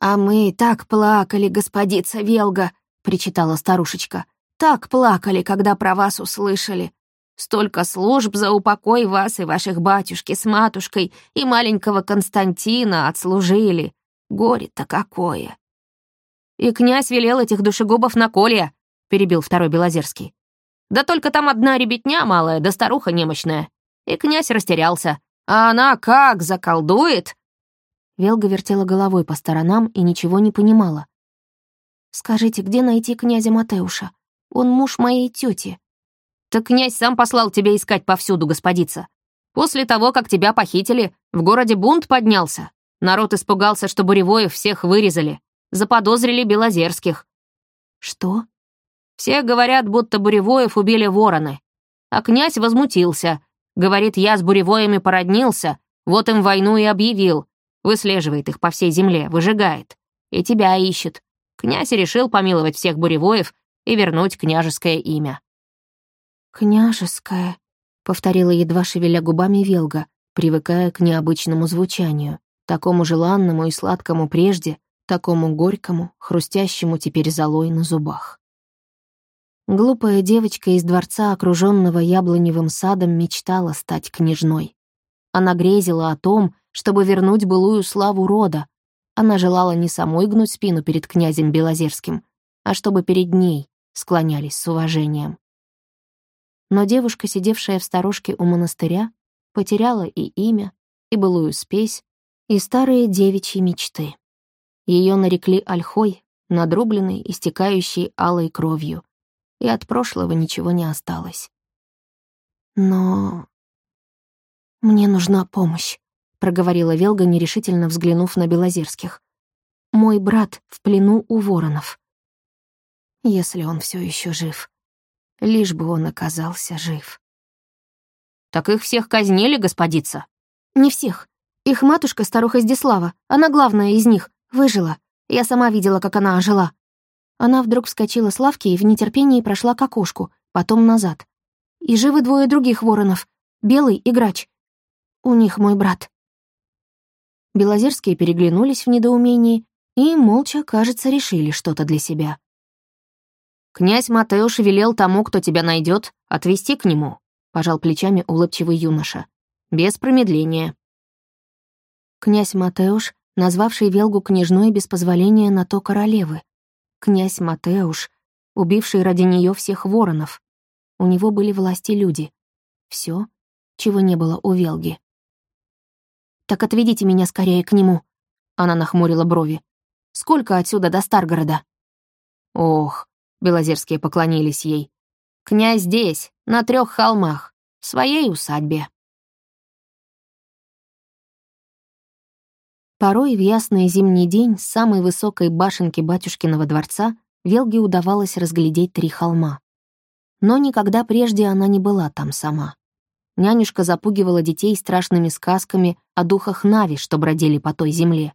«А мы так плакали, господица Велга», — причитала старушечка. «Так плакали, когда про вас услышали. Столько служб за упокой вас и ваших батюшки с матушкой и маленького Константина отслужили. Горе-то какое!» «И князь велел этих душегубов на колья», — перебил второй Белозерский. «Да только там одна ребятня малая, да старуха немощная». И князь растерялся. А она как заколдует!» Велга вертела головой по сторонам и ничего не понимала. «Скажите, где найти князя Матеуша? Он муж моей тети. «Так князь сам послал тебя искать повсюду, господица. После того, как тебя похитили, в городе бунт поднялся. Народ испугался, что Буревоев всех вырезали. Заподозрили Белозерских». «Что?» «Все говорят, будто Буревоев убили вороны. А князь возмутился, Говорит, я с буревоями породнился, вот им войну и объявил. Выслеживает их по всей земле, выжигает. И тебя ищет. Князь решил помиловать всех буревоев и вернуть княжеское имя». «Княжеское», — повторила едва шевеля губами Велга, привыкая к необычному звучанию, такому желанному и сладкому прежде, такому горькому, хрустящему теперь золой на зубах. Глупая девочка из дворца, окруженного яблоневым садом, мечтала стать княжной. Она грезила о том, чтобы вернуть былую славу рода. Она желала не самой гнуть спину перед князем Белозерским, а чтобы перед ней склонялись с уважением. Но девушка, сидевшая в сторожке у монастыря, потеряла и имя, и былую спесь, и старые девичьи мечты. Ее нарекли ольхой, надрубленной, истекающей алой кровью, и от прошлого ничего не осталось. Но... Мне нужна помощь, проговорила Велга, нерешительно взглянув на Белозерских. Мой брат в плену у воронов. Если он все еще жив. Лишь бы он оказался жив. «Так их всех казнили, господица?» «Не всех. Их матушка, старуха Здислава, она главная из них, выжила. Я сама видела, как она ожила». Она вдруг вскочила с лавки и в нетерпении прошла к окошку, потом назад. «И живы двое других воронов, Белый и Грач. У них мой брат». Белозерские переглянулись в недоумении и, молча, кажется, решили что-то для себя. «Князь Матеуш велел тому, кто тебя найдет, отвести к нему», — пожал плечами улыбчивый юноша. «Без промедления». Князь Матеуш, назвавший Велгу княжной без позволения на то королевы. Князь Матеуш, убивший ради нее всех воронов. У него были власти люди. Все, чего не было у Велги. «Так отведите меня скорее к нему», — она нахмурила брови. «Сколько отсюда до Старгорода?» «Ох», — Белозерские поклонились ей. «Князь здесь, на трех холмах, в своей усадьбе». Порой в ясный зимний день с самой высокой башенки батюшкиного дворца Велге удавалось разглядеть три холма. Но никогда прежде она не была там сама. Нянюшка запугивала детей страшными сказками о духах Нави, что бродили по той земле.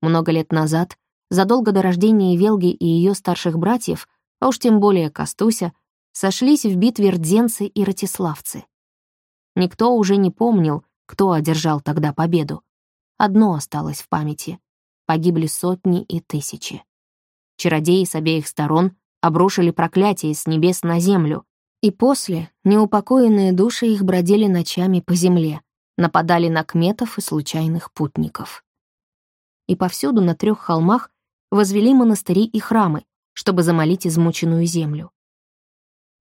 Много лет назад, задолго до рождения Велги и ее старших братьев, а уж тем более Костуся, сошлись в битве рдзенцы и ратиславцы. Никто уже не помнил, кто одержал тогда победу. Одно осталось в памяти. Погибли сотни и тысячи. Чародеи с обеих сторон обрушили проклятие с небес на землю, и после неупокоенные души их бродили ночами по земле, нападали на кметов и случайных путников. И повсюду на трех холмах возвели монастыри и храмы, чтобы замолить измученную землю.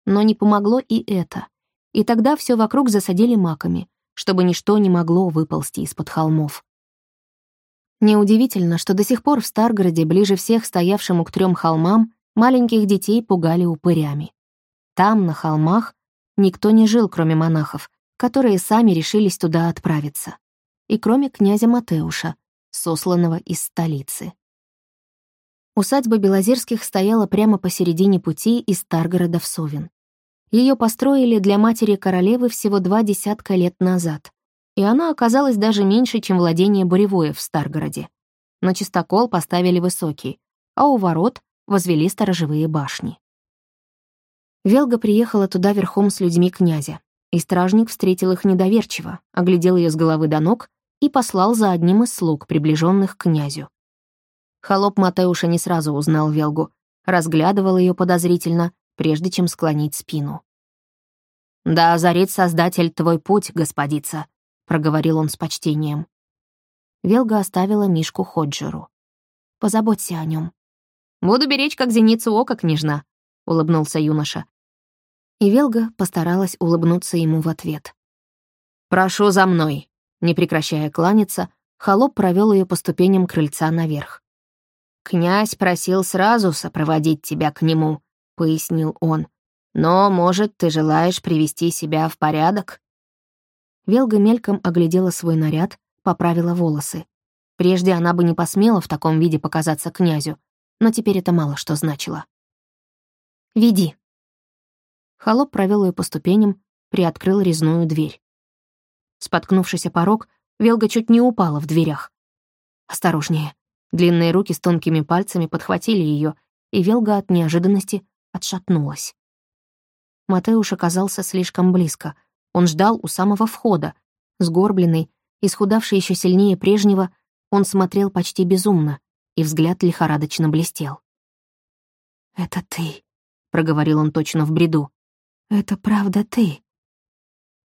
Но не помогло и это, и тогда все вокруг засадили маками, чтобы ничто не могло выползти из-под холмов. Неудивительно, что до сих пор в Старгороде, ближе всех стоявшему к трем холмам, маленьких детей пугали упырями. Там, на холмах, никто не жил, кроме монахов, которые сами решились туда отправиться. И кроме князя Матеуша, сосланного из столицы. Усадьба Белозерских стояла прямо посередине пути из Старгорода в Совин. Ее построили для матери королевы всего два десятка лет назад и она оказалась даже меньше, чем владение Буревое в Старгороде. На чистокол поставили высокий, а у ворот возвели сторожевые башни. Велга приехала туда верхом с людьми князя, и стражник встретил их недоверчиво, оглядел ее с головы до ног и послал за одним из слуг, приближенных к князю. Холоп Матеуша не сразу узнал Велгу, разглядывал ее подозрительно, прежде чем склонить спину. «Да озарит Создатель твой путь, господица», проговорил он с почтением. Велга оставила Мишку Ходжеру. «Позаботься о нем. «Буду беречь, как зеницу ока, княжна», — улыбнулся юноша. И Велга постаралась улыбнуться ему в ответ. «Прошу за мной», — не прекращая кланяться, холоп провел ее по ступеням крыльца наверх. «Князь просил сразу сопроводить тебя к нему», — пояснил он. «Но, может, ты желаешь привести себя в порядок?» Велга мельком оглядела свой наряд, поправила волосы. Прежде она бы не посмела в таком виде показаться князю, но теперь это мало что значило. «Веди». Холоп провел ее по ступеням, приоткрыл резную дверь. Споткнувшись о порог, Велга чуть не упала в дверях. «Осторожнее». Длинные руки с тонкими пальцами подхватили ее, и Велга от неожиданности отшатнулась. Матеуш оказался слишком близко — он ждал у самого входа. Сгорбленный, исхудавший еще сильнее прежнего, он смотрел почти безумно, и взгляд лихорадочно блестел. «Это ты», — проговорил он точно в бреду. «Это правда ты».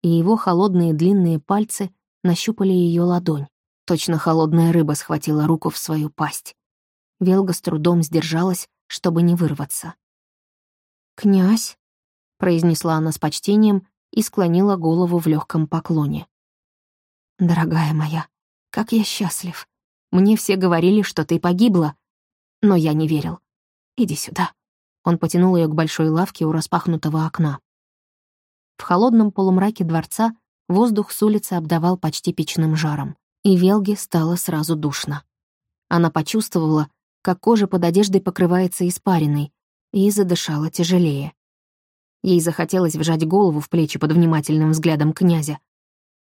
И его холодные длинные пальцы нащупали ее ладонь. Точно холодная рыба схватила руку в свою пасть. Велга с трудом сдержалась, чтобы не вырваться. «Князь», — произнесла она с почтением и склонила голову в легком поклоне. «Дорогая моя, как я счастлив. Мне все говорили, что ты погибла, но я не верил. Иди сюда». Он потянул ее к большой лавке у распахнутого окна. В холодном полумраке дворца воздух с улицы обдавал почти печным жаром, и Велге стало сразу душно. Она почувствовала, как кожа под одеждой покрывается испариной, и задышала тяжелее. Ей захотелось вжать голову в плечи под внимательным взглядом князя.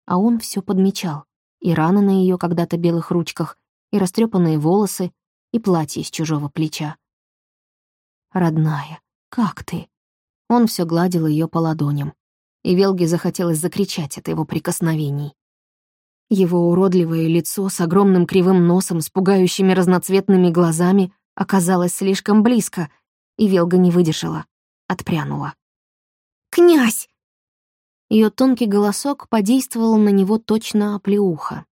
А он все подмечал. И раны на ее когда-то белых ручках, и растрепанные волосы, и платье с чужого плеча. «Родная, как ты?» Он все гладил ее по ладоням, и Велге захотелось закричать от его прикосновений. Его уродливое лицо с огромным кривым носом, с пугающими разноцветными глазами оказалось слишком близко, и Велга не выдержала, отпрянула. «Князь!» Ее тонкий голосок подействовал на него точно оплеуха.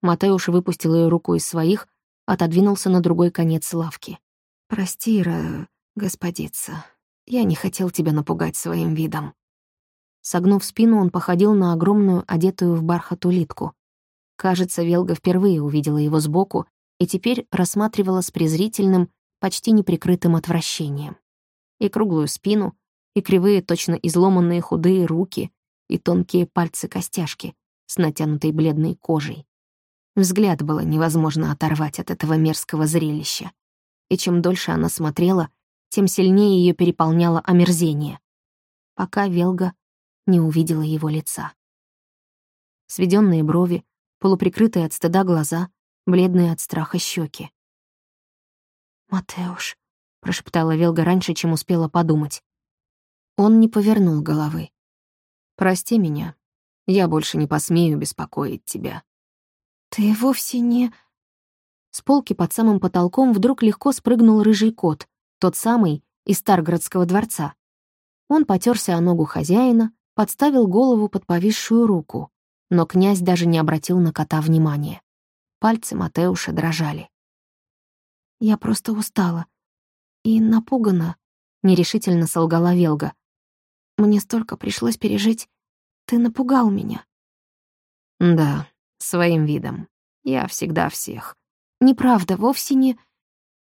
Матеуш выпустил ее руку из своих, отодвинулся на другой конец лавки. «Прости, Ра, господица, я не хотел тебя напугать своим видом». Согнув спину, он походил на огромную, одетую в бархат улитку. Кажется, Велга впервые увидела его сбоку и теперь рассматривала с презрительным, почти неприкрытым отвращением. И круглую спину, и кривые, точно изломанные худые руки, и тонкие пальцы-костяшки с натянутой бледной кожей. Взгляд было невозможно оторвать от этого мерзкого зрелища. И чем дольше она смотрела, тем сильнее ее переполняло омерзение. Пока Велга не увидела его лица. Сведенные брови, полуприкрытые от стыда глаза, бледные от страха щеки. «Матеуш», — прошептала Велга раньше, чем успела подумать. Он не повернул головы. «Прости меня. Я больше не посмею беспокоить тебя». «Ты вовсе не...» С полки под самым потолком вдруг легко спрыгнул рыжий кот, тот самый из Старгородского дворца. Он потерся о ногу хозяина, подставил голову под повисшую руку, но князь даже не обратил на кота внимания. Пальцы Матеуша дрожали. «Я просто устала. И напугана», — нерешительно солгала Велга. «Мне столько пришлось пережить. Ты напугал меня». «Да, своим видом. Я всегда всех». «Неправда, вовсе не...»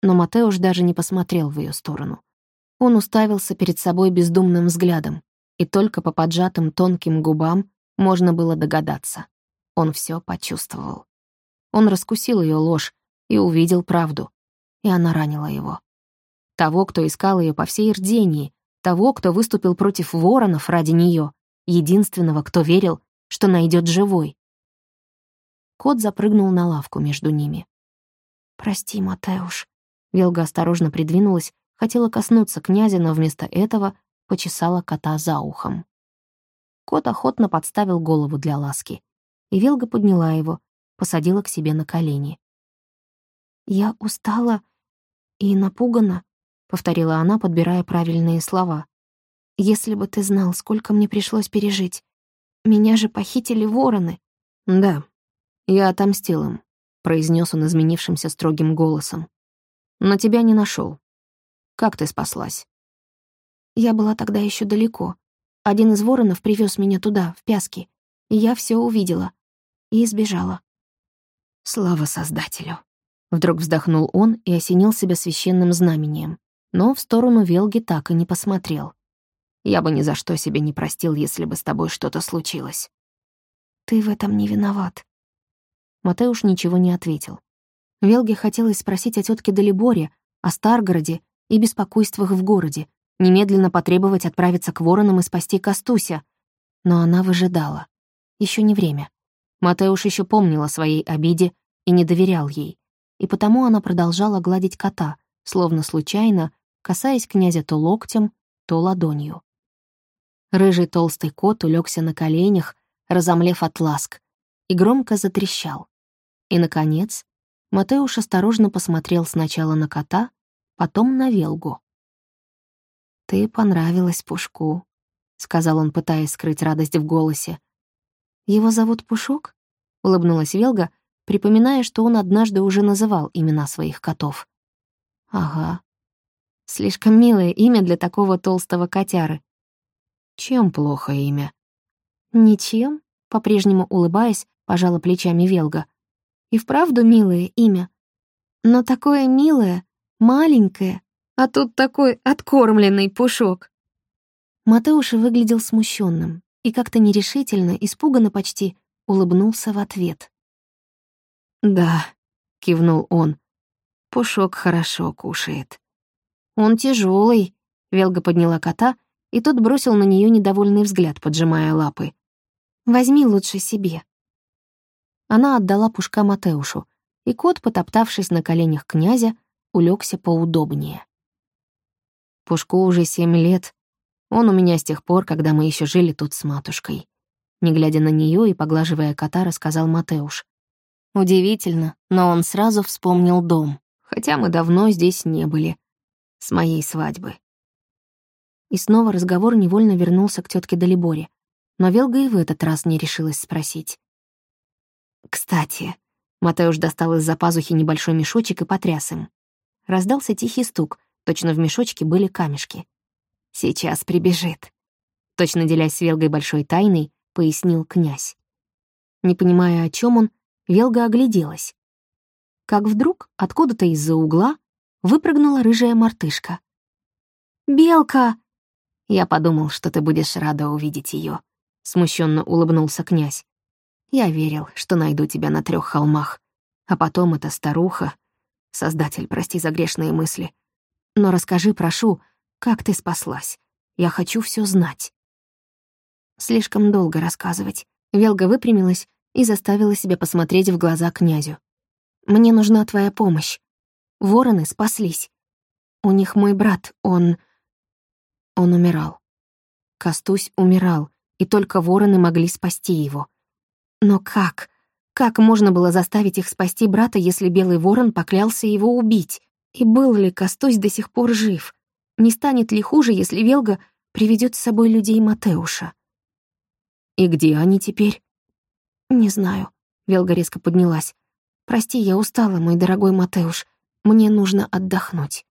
Но Матеуш даже не посмотрел в ее сторону. Он уставился перед собой бездумным взглядом, и только по поджатым тонким губам можно было догадаться. Он все почувствовал. Он раскусил ее ложь и увидел правду и она ранила его. Того, кто искал ее по всей Ирдении, того, кто выступил против воронов ради нее, единственного, кто верил, что найдет живой. Кот запрыгнул на лавку между ними. «Прости, Матеуш». Велга осторожно придвинулась, хотела коснуться князя, но вместо этого почесала кота за ухом. Кот охотно подставил голову для ласки, и Велга подняла его, посадила к себе на колени. «Я устала и напугана», — повторила она, подбирая правильные слова. «Если бы ты знал, сколько мне пришлось пережить. Меня же похитили вороны». «Да, я отомстил им», — произнес он изменившимся строгим голосом. «Но тебя не нашел. Как ты спаслась?» Я была тогда еще далеко. Один из воронов привез меня туда, в Пяски, я все увидела. И избежала. Слава Создателю. Вдруг вздохнул он и осенил себя священным знамением, но в сторону Велги так и не посмотрел. «Я бы ни за что себе не простил, если бы с тобой что-то случилось». «Ты в этом не виноват». Матеуш ничего не ответил. Велге хотелось спросить о тетке Далиборе, о Старгороде и беспокойствах в городе, немедленно потребовать отправиться к воронам и спасти Костуся. Но она выжидала. Еще не время. Матеуш еще помнил о своей обиде и не доверял ей и потому она продолжала гладить кота, словно случайно, касаясь князя то локтем, то ладонью. Рыжий толстый кот улегся на коленях, разомлев от ласк, и громко затрещал. И, наконец, Матеуш осторожно посмотрел сначала на кота, потом на Велгу. «Ты понравилась Пушку», — сказал он, пытаясь скрыть радость в голосе. «Его зовут Пушок?» — улыбнулась Велга, припоминая, что он однажды уже называл имена своих котов. Ага. Слишком милое имя для такого толстого котяры. Чем плохо имя? Ничем, по-прежнему улыбаясь, пожала плечами Велга. И вправду милое имя. Но такое милое, маленькое, а тут такой откормленный пушок. Матеуш выглядел смущенным и как-то нерешительно, испуганно почти, улыбнулся в ответ. «Да», — кивнул он, — «пушок хорошо кушает». «Он тяжелый, Велга подняла кота, и тот бросил на нее недовольный взгляд, поджимая лапы. «Возьми лучше себе». Она отдала пушка Матеушу, и кот, потоптавшись на коленях князя, улегся поудобнее. Пушку уже семь лет. Он у меня с тех пор, когда мы еще жили тут с матушкой. Не глядя на нее и поглаживая кота, рассказал Матеуш. Удивительно, но он сразу вспомнил дом, хотя мы давно здесь не были. С моей свадьбы. И снова разговор невольно вернулся к тетке Далиборе, но Велга и в этот раз не решилась спросить. «Кстати», — Матеуш достал из-за пазухи небольшой мешочек и потряс им. Раздался тихий стук, точно в мешочке были камешки. «Сейчас прибежит». Точно делясь с Велгой большой тайной, пояснил князь. Не понимая, о чем он, Велга огляделась. Как вдруг откуда-то из-за угла выпрыгнула рыжая мартышка. «Белка!» «Я подумал, что ты будешь рада увидеть ее. смущенно улыбнулся князь. «Я верил, что найду тебя на трех холмах. А потом эта старуха... Создатель, прости за грешные мысли. Но расскажи, прошу, как ты спаслась? Я хочу все знать». Слишком долго рассказывать. Велга выпрямилась и заставила себя посмотреть в глаза князю. «Мне нужна твоя помощь. Вороны спаслись. У них мой брат, он... Он умирал. Костусь умирал, и только вороны могли спасти его. Но как? Как можно было заставить их спасти брата, если Белый Ворон поклялся его убить? И был ли Костусь до сих пор жив? Не станет ли хуже, если Велга приведет с собой людей Матеуша? И где они теперь? Не знаю. Велга резко поднялась. Прости, я устала, мой дорогой Матеуш. Мне нужно отдохнуть.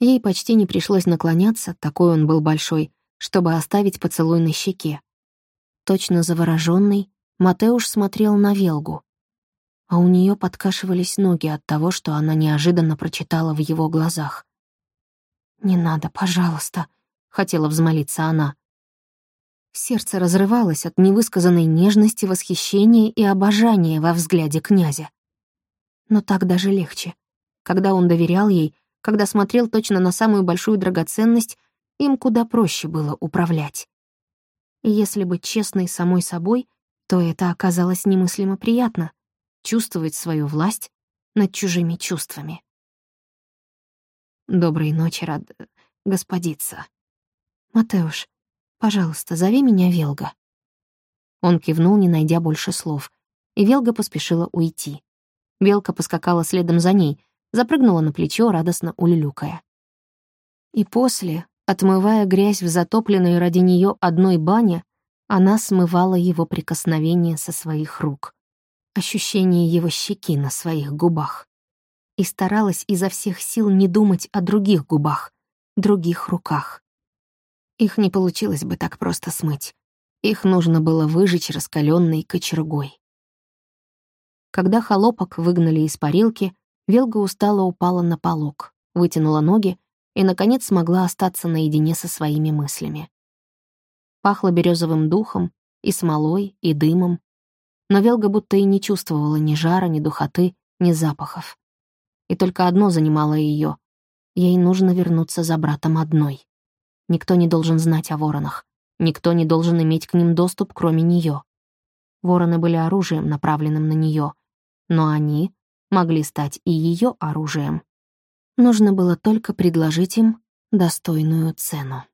Ей почти не пришлось наклоняться, такой он был большой, чтобы оставить поцелуй на щеке. Точно заворожённый, Матеуш смотрел на Велгу, а у нее подкашивались ноги от того, что она неожиданно прочитала в его глазах. «Не надо, пожалуйста», — хотела взмолиться она. Сердце разрывалось от невысказанной нежности, восхищения и обожания во взгляде князя. Но так даже легче. Когда он доверял ей, когда смотрел точно на самую большую драгоценность, им куда проще было управлять. Если быть честной самой собой, то это оказалось немыслимо приятно — чувствовать свою власть над чужими чувствами. Доброй ночи, рад... господица. Матеуш, пожалуйста, зови меня Велга. Он кивнул, не найдя больше слов, и Велга поспешила уйти. Белка поскакала следом за ней, запрыгнула на плечо, радостно улюлюкая. И после, отмывая грязь в затопленной ради нее одной бане, она смывала его прикосновение со своих рук, ощущение его щеки на своих губах, и старалась изо всех сил не думать о других губах, других руках. Их не получилось бы так просто смыть. Их нужно было выжечь раскаленной кочергой. Когда холопок выгнали из парилки, Велга устало упала на полок, вытянула ноги и, наконец, смогла остаться наедине со своими мыслями. Пахло березовым духом, и смолой, и дымом, но Велга будто и не чувствовала ни жара, ни духоты, ни запахов. И только одно занимало ее: Ей нужно вернуться за братом одной. Никто не должен знать о воронах. Никто не должен иметь к ним доступ, кроме нее. Вороны были оружием, направленным на нее, но они могли стать и ее оружием. Нужно было только предложить им достойную цену.